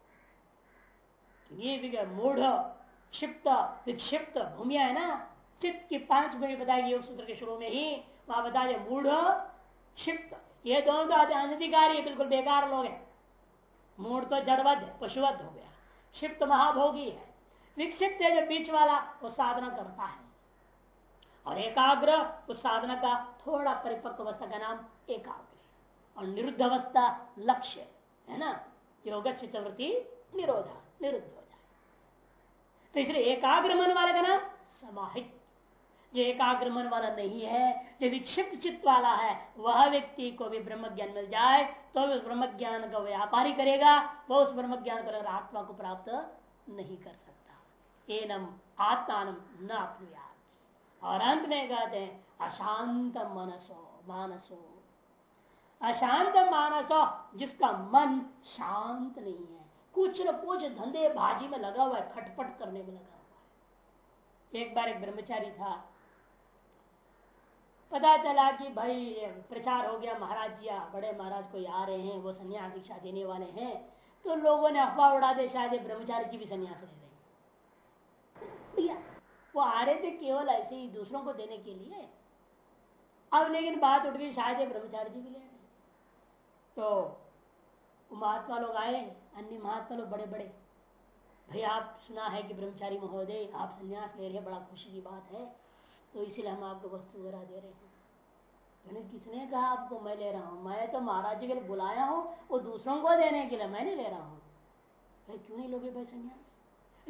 ये मूढ़, क्षिप्त, विक्षिप्त भूमिया है ना? चित्त की पाँच भूमि बताएगी योग सूत्र के शुरू में ही। वहाँ बता दिया, मूढ़, क्षिप्त। ये दोनों तो अनधिकारी बिल्कुल बेकार लोग हैं। मूढ़ तो जड़वद है पशुवध हो गया। क्षिप्त महाभोगी है। विक्षिप्त है जो बीच वाला, वो साधना करता है। और एकाग्र, उस साधना का थोड़ा परिपक्व अवस्था का नाम एकाग्र और निरुद्ध अवस्था लक्ष्य है। ना? योग चित्रवृत्ति निरोधा, निरुद्ध हो जाए। तो इसलिए एकाग्र मन वाले का नाम समाहित। जो एकाग्र मन वाला नहीं है, जो विक्षिप्त चित्त वाला है, वह व्यक्ति को भी ब्रह्म ज्ञान मिल जाए तो भी उस ब्रह्म ज्ञान का व्यापारी करेगा वह उस ब्रह्म ज्ञान को आत्मा को प्राप्त नहीं कर सकता। एनम आत्मान न अपनुयात और अंत में कहते हैं अशांत मनसो, मानसो। अशांत मानसो, जिसका मन शांत नहीं है। कुछ न कुछ धंधे बाजी में लगा हुआ है, खटपट करने में लगा हुआ है। एक बार एक ब्रह्मचारी था। पता चला कि भाई, प्रचार हो गया महाराज जी बड़े महाराज कोई आ रहे हैं, वो संन्यास दीक्षा देने वाले हैं। तो लोगों ने अफवाह उड़ा दे, शायद ब्रह्मचारी जी भी संन्यास ले रहे हैं। वो आ रहे थे केवल ऐसे ही दूसरों को देने के लिए। अब लेकिन बात उठ गई, शायद ब्रह्मचारी जी भी ले तो महात्मा लोग आए, अन्य महात्मा लोग बड़े बड़े। भाई आप सुना है कि ब्रह्मचारी महोदय, आप संन्यास ले रहे हैं, बड़ा खुशी की बात है। तो इसीलिए हम आपको वस्तु वगैरह दे रहे हैं। मैंने किसने कहा आपको मैं ले रहा हूँ? मैं तो महाराज जी के लिए बुलाया हूँ, वो दूसरों को देने के लिए मैं नहीं ले रहा हूँ। भाई क्यों नहीं लोगे भाई संन्यास?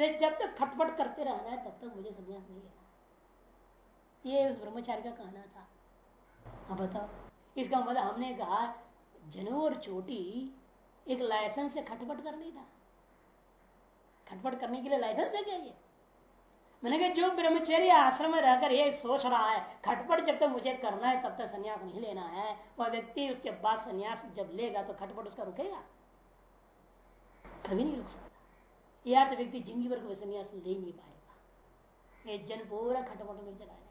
वे जब तक खटपट करते रहना है, तब तक मुझे संन्यास नहीं लेना। ये उस ब्रह्मचारी का कहना था। हाँ बताओ, इसका मतलब हमने कहा जनू और चोटी एक लाइसेंस से खटपट करनी था खटपट करने के लिए लाइसेंस है क्या ये? मैंने कहा, जो ब्रह्मचर्य आश्रम में रहकर ये सोच रहा है, खटपट जब तक तो मुझे करना है, तब तक संन्यास नहीं लेना है। वह व्यक्ति उसके बाद संन्यास जब लेगा तो खटपट उसका रुकेगा? कभी नहीं रुक सकता। या तो व्यक्ति ज़िंदगी भर को संन्यास ले नहीं पाएगा। ये जन पूरा खटपट में चला जाएगा।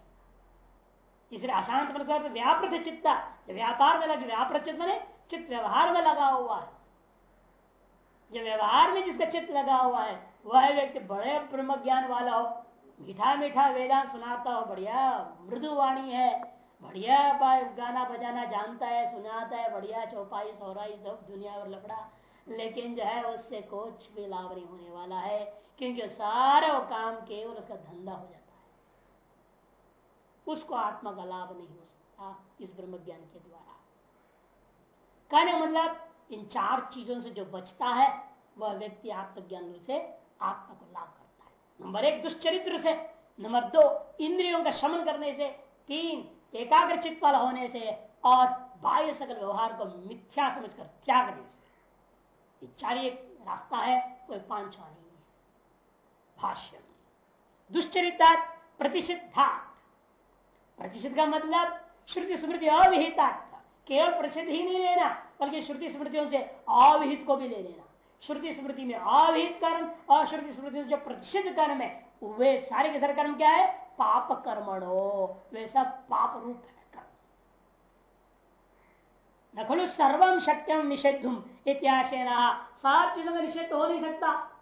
इसलिए अशांत मन व्यापृत चित्ता व्यापार में लगे, व्यापृत चित्त मैंने चित्त व्यवहार में लगा हुआ है। जो व्यवहार में जिसका चित्त लगा हुआ है, वह व्यक्ति बड़े ब्रह्म ज्ञान वाला हो, मीठा मीठा वेदांत सुनाता हो, बढ़िया मृदु वाणी है, बढ़िया गाना बजाना जानता है, सुनाता है, बढ़िया चौपाई, सोराई, सब दुनिया और लफड़ा। लेकिन जो है उससे कुछ भी लाभ नहीं होने वाला है, क्योंकि सारा वो काम केवल उसका धंधा हो जाता है। उसको आत्मा का लाभ नहीं हो सकता इस ब्रह्म ज्ञान के द्वारा। कहने मतलब इन चार चीज़ों से जो बचता है, वह व्यक्ति आत्मज्ञान से आत्मा को लाभ करता है। नंबर एक, दुष्चरित्र से। नंबर दो, इंद्रियों का शमन करने से। तीन एकाग्र चित्त वाला होने से। और बाह्य सकल व्यवहार को मिथ्या समझकर त्यागने से। चार एक रास्ता है, कोई पाँच नहीं है, भाष्य दुष्चरिता प्रतिषिद्धा प्रतिषिध का मतलब श्रुति स्मृति अविहिता केवल प्रतिषिध ही नहीं लेना, बल्कि श्रुति स्मृतियों से अविहित को भी ले लेना। श्रुति स्मृति में अविहित कर्म और श्रुति स्मृति जो प्रतिषिध कर्म है, वे सारे के सारे कर्म क्या है? पाप कर्मणो। वे सब पाप रूप है। कर्म खलु सर्वम शक्यम निषेधुम इतिहास सब चीज़ों का निषेध हो नहीं सकता।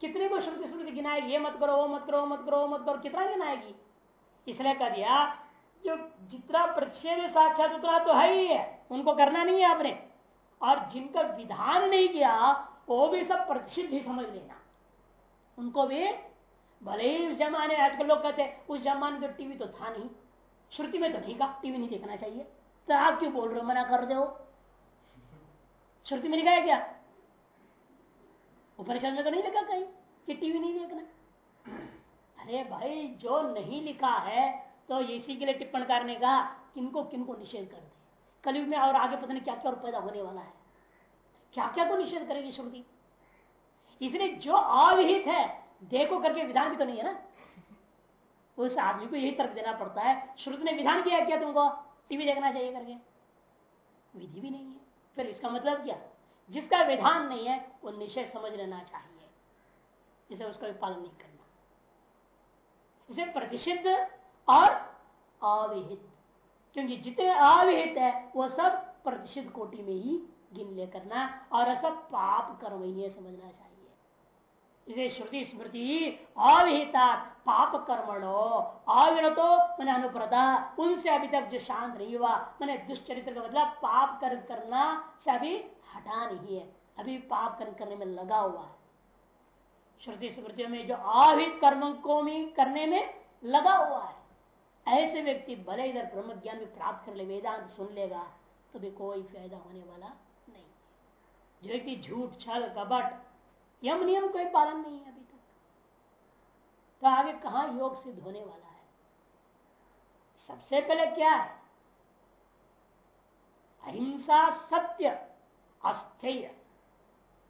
कितने को श्रुति श्रुति गिनाएगी? ये मत करो, वो मत करो मत करो मत करो। कितना गिनाएगी? इसलिए कह दिया, जो जितना प्रतिषेध साक्षात उतना तो है ही है। उनको करना नहीं है आपने। और जिनका विधान नहीं किया, वो भी सब प्रतिष्ठित ही समझ लेना। उनको भी भले ही उस जमाने, आजकल लोग कहते हैं, उस जमाने तो टीवी तो था नहीं। श्रुति में तो नहीं कहा, टीवी नहीं देखना चाहिए। तो आप क्यों बोल रहे हो? मना कर दो। श्रुति में लिखा है क्या उपनिषद में तो नहीं लिखा कहीं? कि टीवी नहीं देखना? अरे भाई, जो नहीं लिखा है तो इसी के लिए टिप्पण करने का किनको किनको निषेध कर दे। कलयुग में और आगे पता नहीं क्या क्या और पैदा होने वाला है। क्या क्या को निषेध करेगी श्रुति? इसलिए जो अविहित है, देखो करके विधान भी तो नहीं है ना? उस आदमी को यही तर्क देना पड़ता है। श्रुति ने विधान किया क्या तुमको? टीवी देखना चाहिए करके। विधि भी नहीं है। फिर इसका मतलब क्या? जिसका विधान नहीं है, वो निश्चय समझ लेना चाहिए। इसे उसका भी पालन नहीं करना। इसे प्रतिषिद्ध और अविहित। क्योंकि जितने अविहित है, वो सब प्रतिषिध कोटि में ही गिन ले करना और सब पाप कर्म है, समझना चाहिए। इसे श्रुति स्मृति अविहिता पाप कर्मणो अविरतो मैंने अनुप्रदा उनसे अभी तक जो शांत नहीं हुआ मैंने दुष्चरित्र का मतलब पाप कर करना से अभी हटा नहीं है अभी पाप कर्म करने में लगा हुआ है श्रुति स्मृतियों में जो अभित कर्म को भी करने में लगा हुआ है ऐसे व्यक्ति भले इधर ब्रह्म ज्ञान भी प्राप्त कर ले वेदांत सुन लेगा तो भी कोई फ़ायदा होने वाला नहीं जो व्यक्ति झूठ छल कपट यम नियम कोई पालन नहीं है अभी तक। तो आगे कहा योग सिद्ध होने वाला है? सबसे पहले क्या है? अहिंसा सत्य, अस्थेय,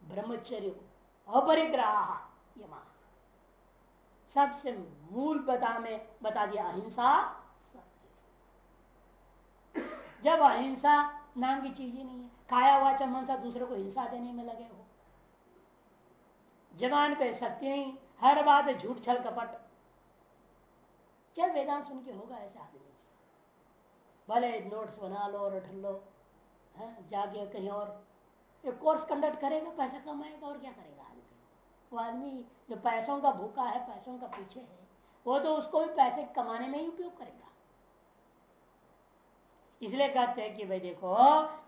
ब्रह्मचर्य, अपरिग्रह, यमा। सबसे मूल बता में बता दिया अहिंसा सत्य। जब अहिंसा नाम की चीज़ ही नहीं है, खाया हुआ चमन दूसरे को हिंसा देने में लगे हो। जवान पे सत्य नहीं हर बात झूठ छल कपट। क्या वेदांत सुन के होगा ऐसे आदमी? भले नोट्स बना लो, रट लो जाके कहीं और। एक कोर्स कंडक्ट करेगा, पैसा कमाएगा और क्या करेगा वो आदमी जो पैसों का भूखा है, पैसों का पीछे है, वो तो उसको भी पैसे कमाने में ही उपयोग करेगा। इसलिए कहते हैं कि भाई देखो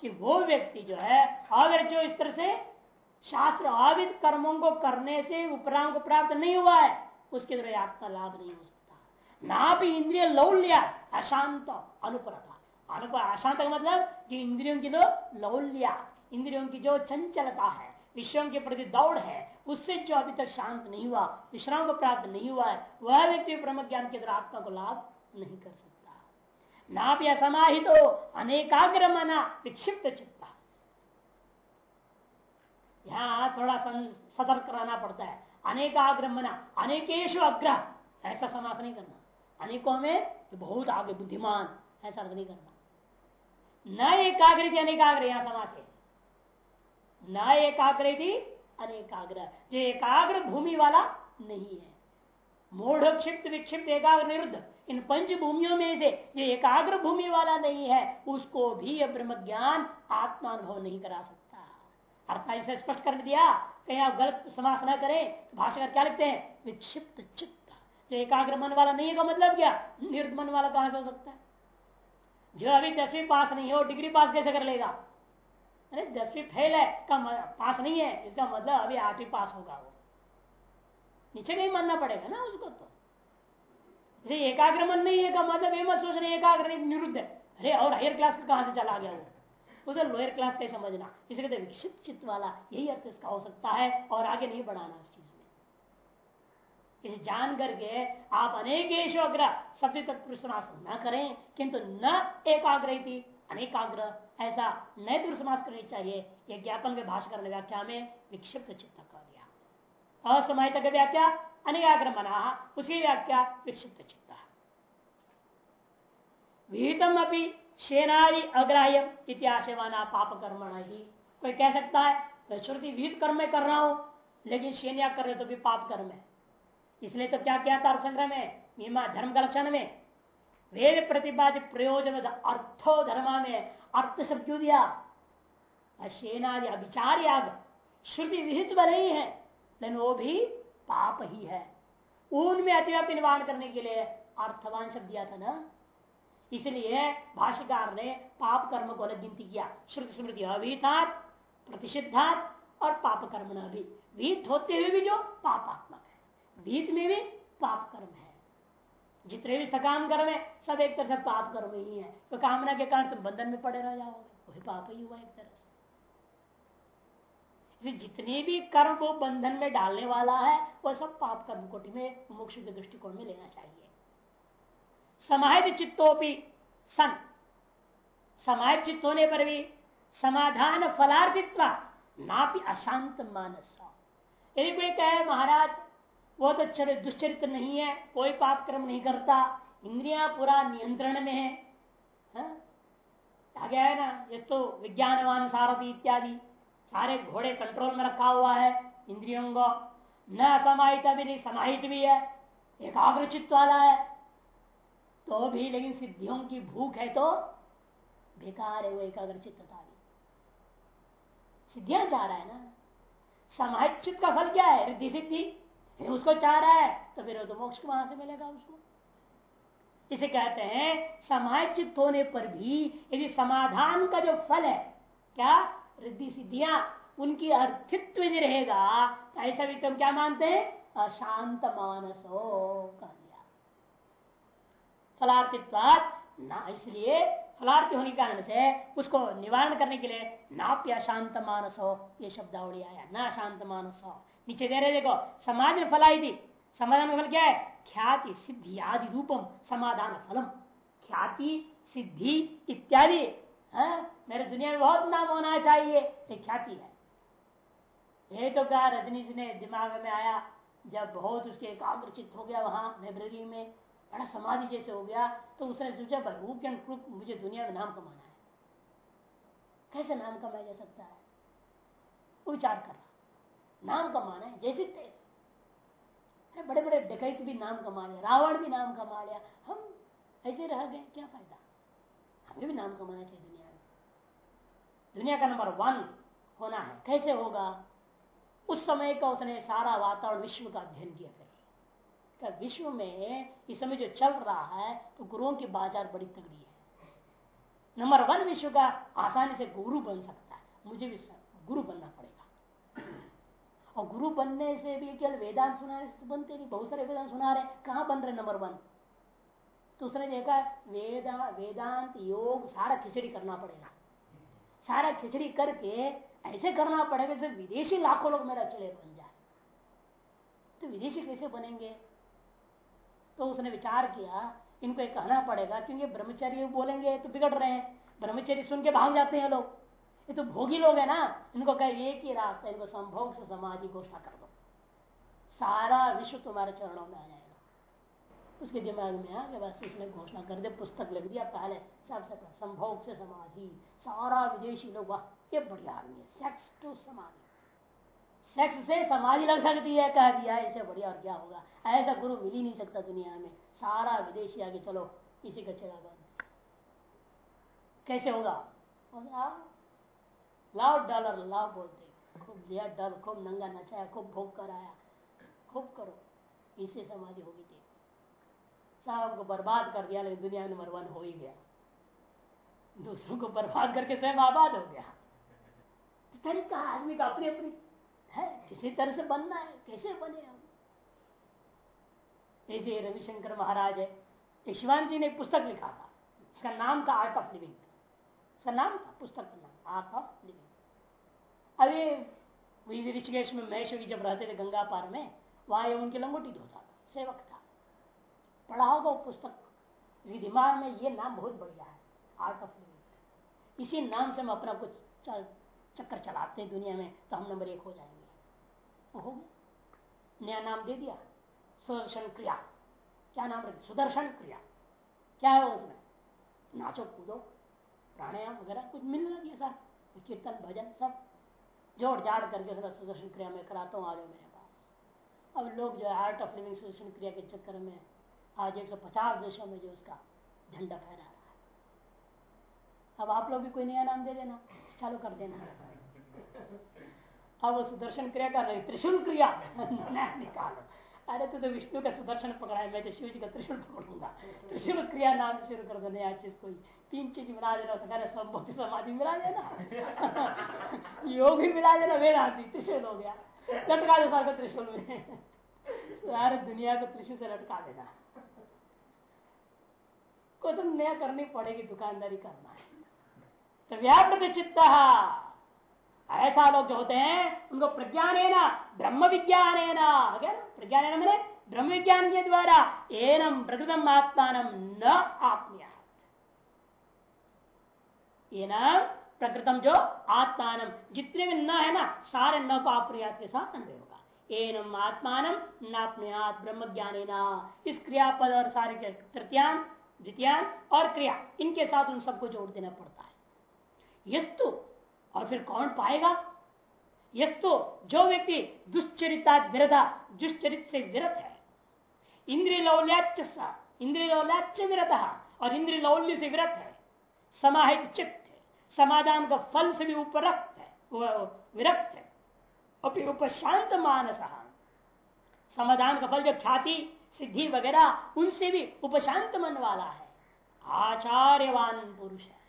कि वो व्यक्ति जो है अगर जो इस तरह से शास्त्र आविद कर्मों को करने से उपराम को प्राप्त नहीं हुआ है। उसके द्वारा आत्मा लाभ नहीं हो सकता। ना भी इंद्रिय लौल्य, अशांत अनुपरता अनुपर, अशांत का मतलब कि इंद्रियों की जो लौल्य, इंद्रियों की जो चंचलता है विषयों के प्रति दौड़ है, उससे जो अभी तक शांत नहीं हुआ, विश्राम को प्राप्त नहीं हुआ है, वह व्यक्ति ब्रह्म ज्ञान के द्वारा आत्मा को लाभ नहीं कर सकता। ना भी असमाहित हो अनेकाग्र मना विक्षिप्त चित्ता। यहाँ थोड़ा सतर्क रहना पड़ता है। अनेकाग्र मना अनेकेश अग्रह। ऐसा समास नहीं करना। अनेकों में बहुत आगे बुद्धिमान, ऐसा नहीं करना। न एकाग्र अनेकाग्र यहाँ समास है। न एकाग्र अनेकाग्र जो एकाग्र भूमि वाला नहीं है। मूढ़ क्षिप्त विक्षिप्त एकाग्र निरुद्ध। इन पंच भूमियों में से जो एकाग्र भूमि वाला नहीं है, उसको भी ब्रह्म ज्ञान आत्मानुभव नहीं करा सकता। अर्थात इसे स्पष्ट कर दिया, कहीं आप गलत समास न करें तो भाषा क्या लिखते हैं? विक्षिप्त चित्त। जो एकाग्र मन वाला नहीं है का मतलब क्या? निर्द मन वाला कहाँ से हो सकता है? जो अभी दसवीं पास नहीं हो डिग्री पास कैसे कर लेगा? अरे, दसवीं फेल है का पास नहीं है, इसका मतलब अभी आठवीं पास होगा वो। नीचे नहीं मानना पड़ेगा ना उसको तो। एकाग्र मन नहीं है का मतलब ये मत सोच रहे एकाग्र निरुद्ध है। अरे, और हायर क्लास का कहाँ से चला गया वो? उसे लोअर क्लास का समझना। इसलिए तो विकसित चित्त वाला, यही अर्थ इसका हो सकता है और आगे नहीं बढ़ाना उस चीज़ में। इसे जान करके आप अनेक अग्र सत्य तत्पुरुष न करें, किंतु न एकाग्र अनेकाग्र ऐसा नैतिक समाज करनी चाहिए। यह ज्ञापन के भाषा करने व्याख्या में विक्षिप्त चित्त कर दिया। असमय तक व्याख्या अनेकाग्र मना उसकी व्याख्या विक्षिप्त चित्त विहितम अपनी शेनादि अग्राह्य इतिहासवाना पाप कर्मण ही। कोई कह सकता है तो श्रुति विहित कर्म में कर रहा हूँ, लेकिन शेनिया कर रहे तो भी पाप कर्म है। इसलिए तो क्या क्या था संग्रह में? मीमा धर्म का लक्षण में। वेद प्रतिपादित प्रयोजन अर्थो धर्मा में अर्थ शब्द क्यों दिया? अशेनादि अभिचार याग श्रुति विहित भले ही है, लेकिन वो भी पाप ही है। उनमें अतिव्याप्ति निवारण करने के लिए अर्थवान शब्द दिया था ना? इसलिए भाष्यकार ने पाप कर्म को अलग गिनती किया। श्रुति स्मृति अभिथात प्रतिषिद्धात और पाप कर्म न भी। विहित होते हुए भी जो पापात्मक है विहित में भी पाप कर्म है। जितने भी सकाम कर्म है, सब एक तरह से पाप कर्म ही है। तो कामना के कारण तुम बंधन में पड़े रह जाओगे, वही पाप ही हुआ एक तरह से। जितने भी कर्म को बंधन में डालने वाला है, वह सब पाप कर्म कोटि में, मोक्ष के दृष्टिकोण में लेना चाहिए। समाहित चित्तोपि सन। समाहित चित्त होने पर भी समाधान फलार्थित्व ना भी अशांत मानस यदि कोई कहे महाराज, वो तो दुश्चरित्र नहीं है, कोई पाप कर्म नहीं करता, इंद्रिया पूरा नियंत्रण में है हाँ? गया है ना जिस तो विज्ञानवान सारथी इत्यादि, सारे घोड़े कंट्रोल में रखा हुआ है इंद्रियों को। न समाहित भी, नहीं समाहित भी है एकाग्र चित्त वाला है। तो भी लेकिन सिद्धियों की भूख है तो बेकार है वो एकाग्र चित्तता भी। सिद्धियाँ चाह रहा है ना? समाहित चित्त का फल क्या है? रिद्धि सिद्धि। उसको चाह रहा है तो फिर वो तो मोक्ष वहाँ से मिलेगा उसको। इसे कहते हैं समाज चित्त होने पर भी यदि समाधान का जो फल है, क्या? रिद्धि सिद्धियाँ, उनकी अर्थित्व यदि रहेगा तो ऐसा भी तुम क्या मानते हैं? अशांत मानस हो कह दिया फलार्थित्व ना इसलिए फलार्थी होने के कारण से उसको निवारण करने के लिए नाप्य अशांत मानस हो ये शब्दावली आया, ना शांत मानस। हो नीचे दे रहे देखो, समाज में फलाई थी। समाधान फल क्या है? ख्याति सिद्धि आदि रूपम, समाधान फलम। ख्याति सिद्धि इत्यादि मेरे दुनिया में बहुत नाम होना चाहिए, ये ख्याति है। ये तो क्या रजनीश ने दिमाग में आया, जब बहुत उसके एकाग्र चित्त हो गया वहाँ लाइब्रेरी में। बड़ा समाधि जैसे हो गया तो उसने सोचा भाई हु प्रूफ मुझे दुनिया में नाम कमाना है। कैसे नाम कमाया जा सकता है? विचार कर रहा। नाम कमाना है, जैसे तैसे। अरे बड़े बड़े डकैत भी नाम कमा लिया, रावण भी नाम कमा लिया। हम ऐसे रह गए, क्या फ़ायदा? हमें भी नाम कमाना चाहिए दुनिया में। दुनिया का नंबर वन होना है। कैसे होगा? उस समय का उसने सारा वातावरण विश्व का अध्ययन किया फिर विश्व में इस समय जो चल रहा है तो गुरुओं की बाज़ार बड़ी तगड़ी है। नंबर वन विश्व का आसानी से गुरु बन सकता है। मुझे भी गुरु बनना पड़ेगा। और गुरु बनने से भी केवल वेदांत सुनाने से तो बनते नहीं। बहुत सारे वेदांत सुना रहे। कहाँ बन रहे नंबर वन तो उसने देखा, वेदा, वेदांत योग सारा खिचड़ी करना पड़ेगा। सारा खिचड़ी करके ऐसे करना पड़ेगा जैसे विदेशी लाखों लोग मेरा चले बन जाए। तो विदेशी कैसे बनेंगे? तो उसने विचार किया, इनको एक कहना पड़ेगा, क्योंकि ब्रह्मचर्य बोलेंगे तो बिगड़ रहे हैं। ब्रह्मचर्य सुन के भाग जाते हैं लोग। ये तो भोगी लोग है ना। इनको कहे, एक ही रास्ता, इनको संभोग से समाधि घोषणा कर दो। सारा विश्व तुम्हारे चरणों में आ जाएगा। उसके दिमाग में आ बस इसने घोषणा कर दे, पुस्तक लिख दिया पहले। सबसे संभोग से समाधि सारा विदेशी लोग, वाह, ये बढ़िया आदमी है। सेक्स टू समाधि सेक्स से समाधि लग सकती है, कह दिया, ऐसे बढ़िया और क्या होगा? ऐसा गुरु मिल ही नहीं सकता दुनिया में। सारा विदेशी आगे चलो, इसी का चला बंद कैसे होगा? लाओ डॉलर, लाओ, बोलते। खूब लिया डर खूब नंगा नचाया, खूब भोग कराया। खूब करो, इससे समाधि होगी थी साहब को बर्बाद कर दिया, लेकिन दुनिया नंबर वन हो ही गया। दूसरों को बर्बाद करके स्वयं आबाद हो गया। तो तरीका आदमी का अपनी अपनी है? किसी तरह से बनना है? कैसे बने हम? ऐसे रविशंकर महाराज है। शिवान जी ने पुस्तक लिखा था। इसका नाम था आर्ट ऑफ़ लिविंग इसका नाम था पुस्तक का नाम आर्ट ऑफ़ लिविंग अरे ऋषिकेश में महेश जब रहते थे गंगा पार में, वहाँ उनकी लंगोटी धोता था, सेवक था। पढ़ा होगा पुस्तक। इसके दिमाग में ये नाम बहुत बढ़िया है आर्ट ऑफ़ लिविंग इसी नाम से हम अपना कुछ चक्कर चलाते हैं दुनिया में तो हम नंबर एक हो जाएँगे। हो गया नया नाम दे दिया, सुदर्शन क्रिया। क्या नाम रखे? सुदर्शन क्रिया। क्या है उसमें? नाचो, कूदो, प्राणायाम वगैरह, कुछ मिल दिया सर कीर्तन, भजन, सब? जोड़ जाड़ करके सुदर्शन क्रिया में कराता हूँ, आ जाओ मेरे पास। अब लोग जो है आर्ट ऑफ़ लिविंग सुदर्शन क्रिया के चक्कर में, आज 150 देशों में जो उसका झंडा फहरा रहा है। अब आप लोग भी कोई नया नाम दे देना। चालू कर देना। वो सुदर्शन क्रिया का नहीं त्रिशूल क्रिया। निकालो। अरे तू तो विष्णु का सुदर्शन पकड़ा है, मैं तो शिव जी का त्रिशूल पकड़ूँगा। त्रिशूल क्रिया नाम शुरू कर दो नया चीज़ कोई तीन चीज़ मिला देना सकारे समाधि मिला देना। <laughs> योग भी मिला देना वेदांति त्रिशूल हो गया। लटका दो सारे त्रिशूल में। सारे दुनिया को त्रिशूल से लटका देना। को तुम नया करनी पड़ेगी, दुकानदारी करना है। तो व्यापृत चित्त ऐसा लोग जो होते हैं, उनको प्रज्ञान है ना ब्रह्म विज्ञान है ना प्रज्ञान है मैंने? ब्रह्म विज्ञान के द्वारा एनम प्रकृतम आत्मान न आपनिया प्रकृतम जो आत्मान जितने भी न है ना, सारे न को अपरियात के साथ अन्वय होगा। एनम आत्मान नापनुयात ब्रह्म ज्ञानी इस क्रियापद और सारे के तृतीयांत द्वितीयांत और क्रिया, इनके साथ उन सबको जोड़ देना पड़ता है। यस्तु और फिर कौन पाएगा? यस्तु जो व्यक्ति दुश्चरिता विरधा दुश्चरित से विरत है। इंद्रिय लौल्याच इंद्रिय लौल्याच विरत और इंद्रिय लौल्य से विरत है। समाहित चित्त समाधान का फल से भी उपरक्त है। विरक्त है। और उपशांत मानस। समाधान का फल जो ख्याति, सिद्धि वगैरह, उनसे भी उपशांत मन वाला है। आचार्यवान पुरुष है।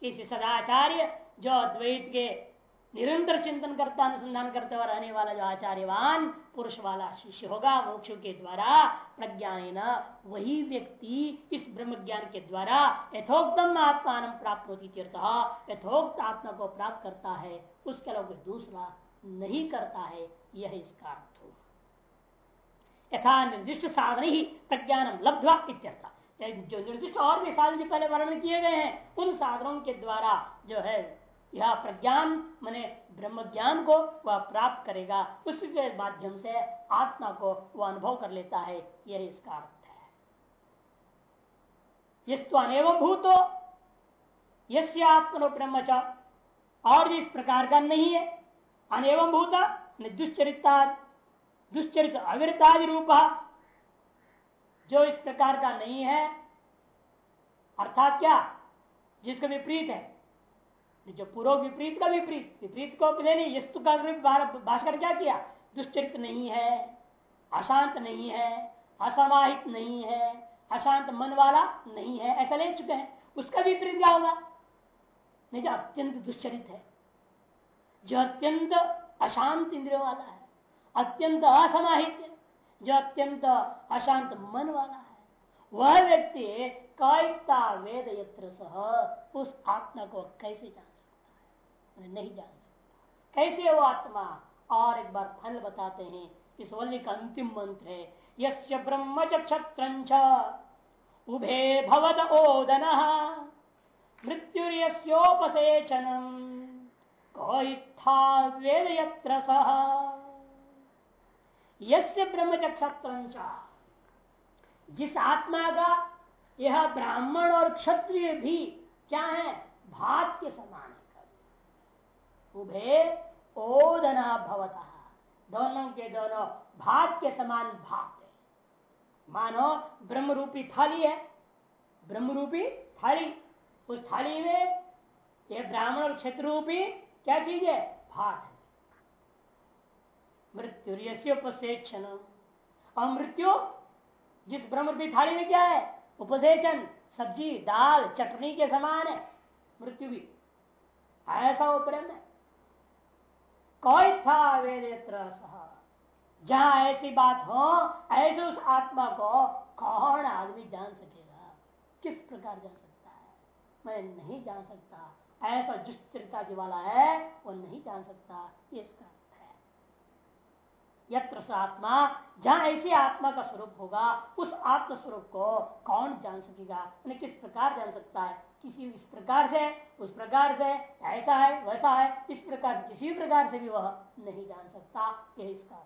किसी सदाचार्य जो अद्वैत के निरंतर चिंतन करता, अनुसंधान करते हुए रहने वाला जो आचार्यवान पुरुष वाला शिष्य होगा, मोक्ष के द्वारा प्रज्ञान वही व्यक्ति इस ब्रह्म ज्ञान के द्वारा यथोक्तम आत्मा प्राप्त होती तीर्थ, यथोक्त आत्मा को प्राप्त करता है, उसके अलावा दूसरा नहीं करता है, यह इसका अर्थ हो। यथा निर्दिष्ट साधन ही प्रज्ञान लब्धवा इत्यर्थ। जो निर्दिष्ट और भी साधन पहले वर्णन किए गए हैं, उन साधनों के द्वारा जो है यह प्रज्ञान, मने ब्रह्म ज्ञान को वह प्राप्त करेगा। उसके माध्यम से आत्मा को वह अनुभव कर लेता है। यह इसका अर्थ है। यस्तु भूतो, यस्य आत्मनो ब्रह्म और इस प्रकार का नहीं है। अनेवम भूत दुश्चरिता दुश्चरित अविरतादि रूप। जो इस प्रकार का नहीं है, अर्थात क्या? जिसका विपरीत है। जो पूर्व विपरीत का विपरीत विपरीत को नहीं, यस्तु का भाषकर क्या किया? दुश्चरित नहीं है, अशांत नहीं है, असमाहित नहीं है, अशांत मन वाला नहीं है, ऐसा ले चुके हैं। उसका विपरीत क्या होगा? नहीं जो अत्यंत दुश्चरित है। जो अत्यंत अशांत इंद्रियों वाला है, अत्यंत असमाहित है, जो अत्यंत अशांत मन वाला है, वह व्यक्ति कायता वेद यत्र सह उस आत्मा को कैसे जान? नहीं जान सकता। कैसे वो आत्मा? और एक बार फल बताते हैं। इस वल्ली का अंतिम मंत्र है, यस्य ब्रह्म क्षत्र उभे भवद ओदन मृत्युर्योपसेचनम सह यस्य जिस आत्मा का यह ब्राह्मण और क्षत्रिय भी क्या है? भात के समान। उभे ओदना भवता। दोनों के दोनों भात के समान भात है। मानो ब्रह्म रूपी थाली है। ब्रह्म रूपी थाली। उस थाली में यह ब्राह्मण और क्षेत्र रूपी क्या चीज़ है? भात है। मृत्यु उपसेक्षण और मृत्यु जिस ब्रह्म रूपी थाली में क्या है? उपसेचन। सब्ज़ी, दाल, चटनी के समान है। मृत्यु भी। ऐसा वो प्रेम है। कोई था वेदेत्र जहाँ ऐसी बात हो, ऐसे उस आत्मा को कौन आदमी जान सकेगा? किस प्रकार जान सकता है? मैं नहीं जान सकता। ऐसा दुश्चरिता वाला है, वो नहीं जान सकता। इसका यत्र आत्मा, जहाँ ऐसी आत्मा का स्वरूप होगा, उस आत्म स्वरूप को कौन जान सकेगा? किस प्रकार जान सकता है? किसी इस प्रकार से, उस प्रकार से, ऐसा है, वैसा है, इस प्रकार से, किसी भी प्रकार से भी वह नहीं जान सकता, यह इसका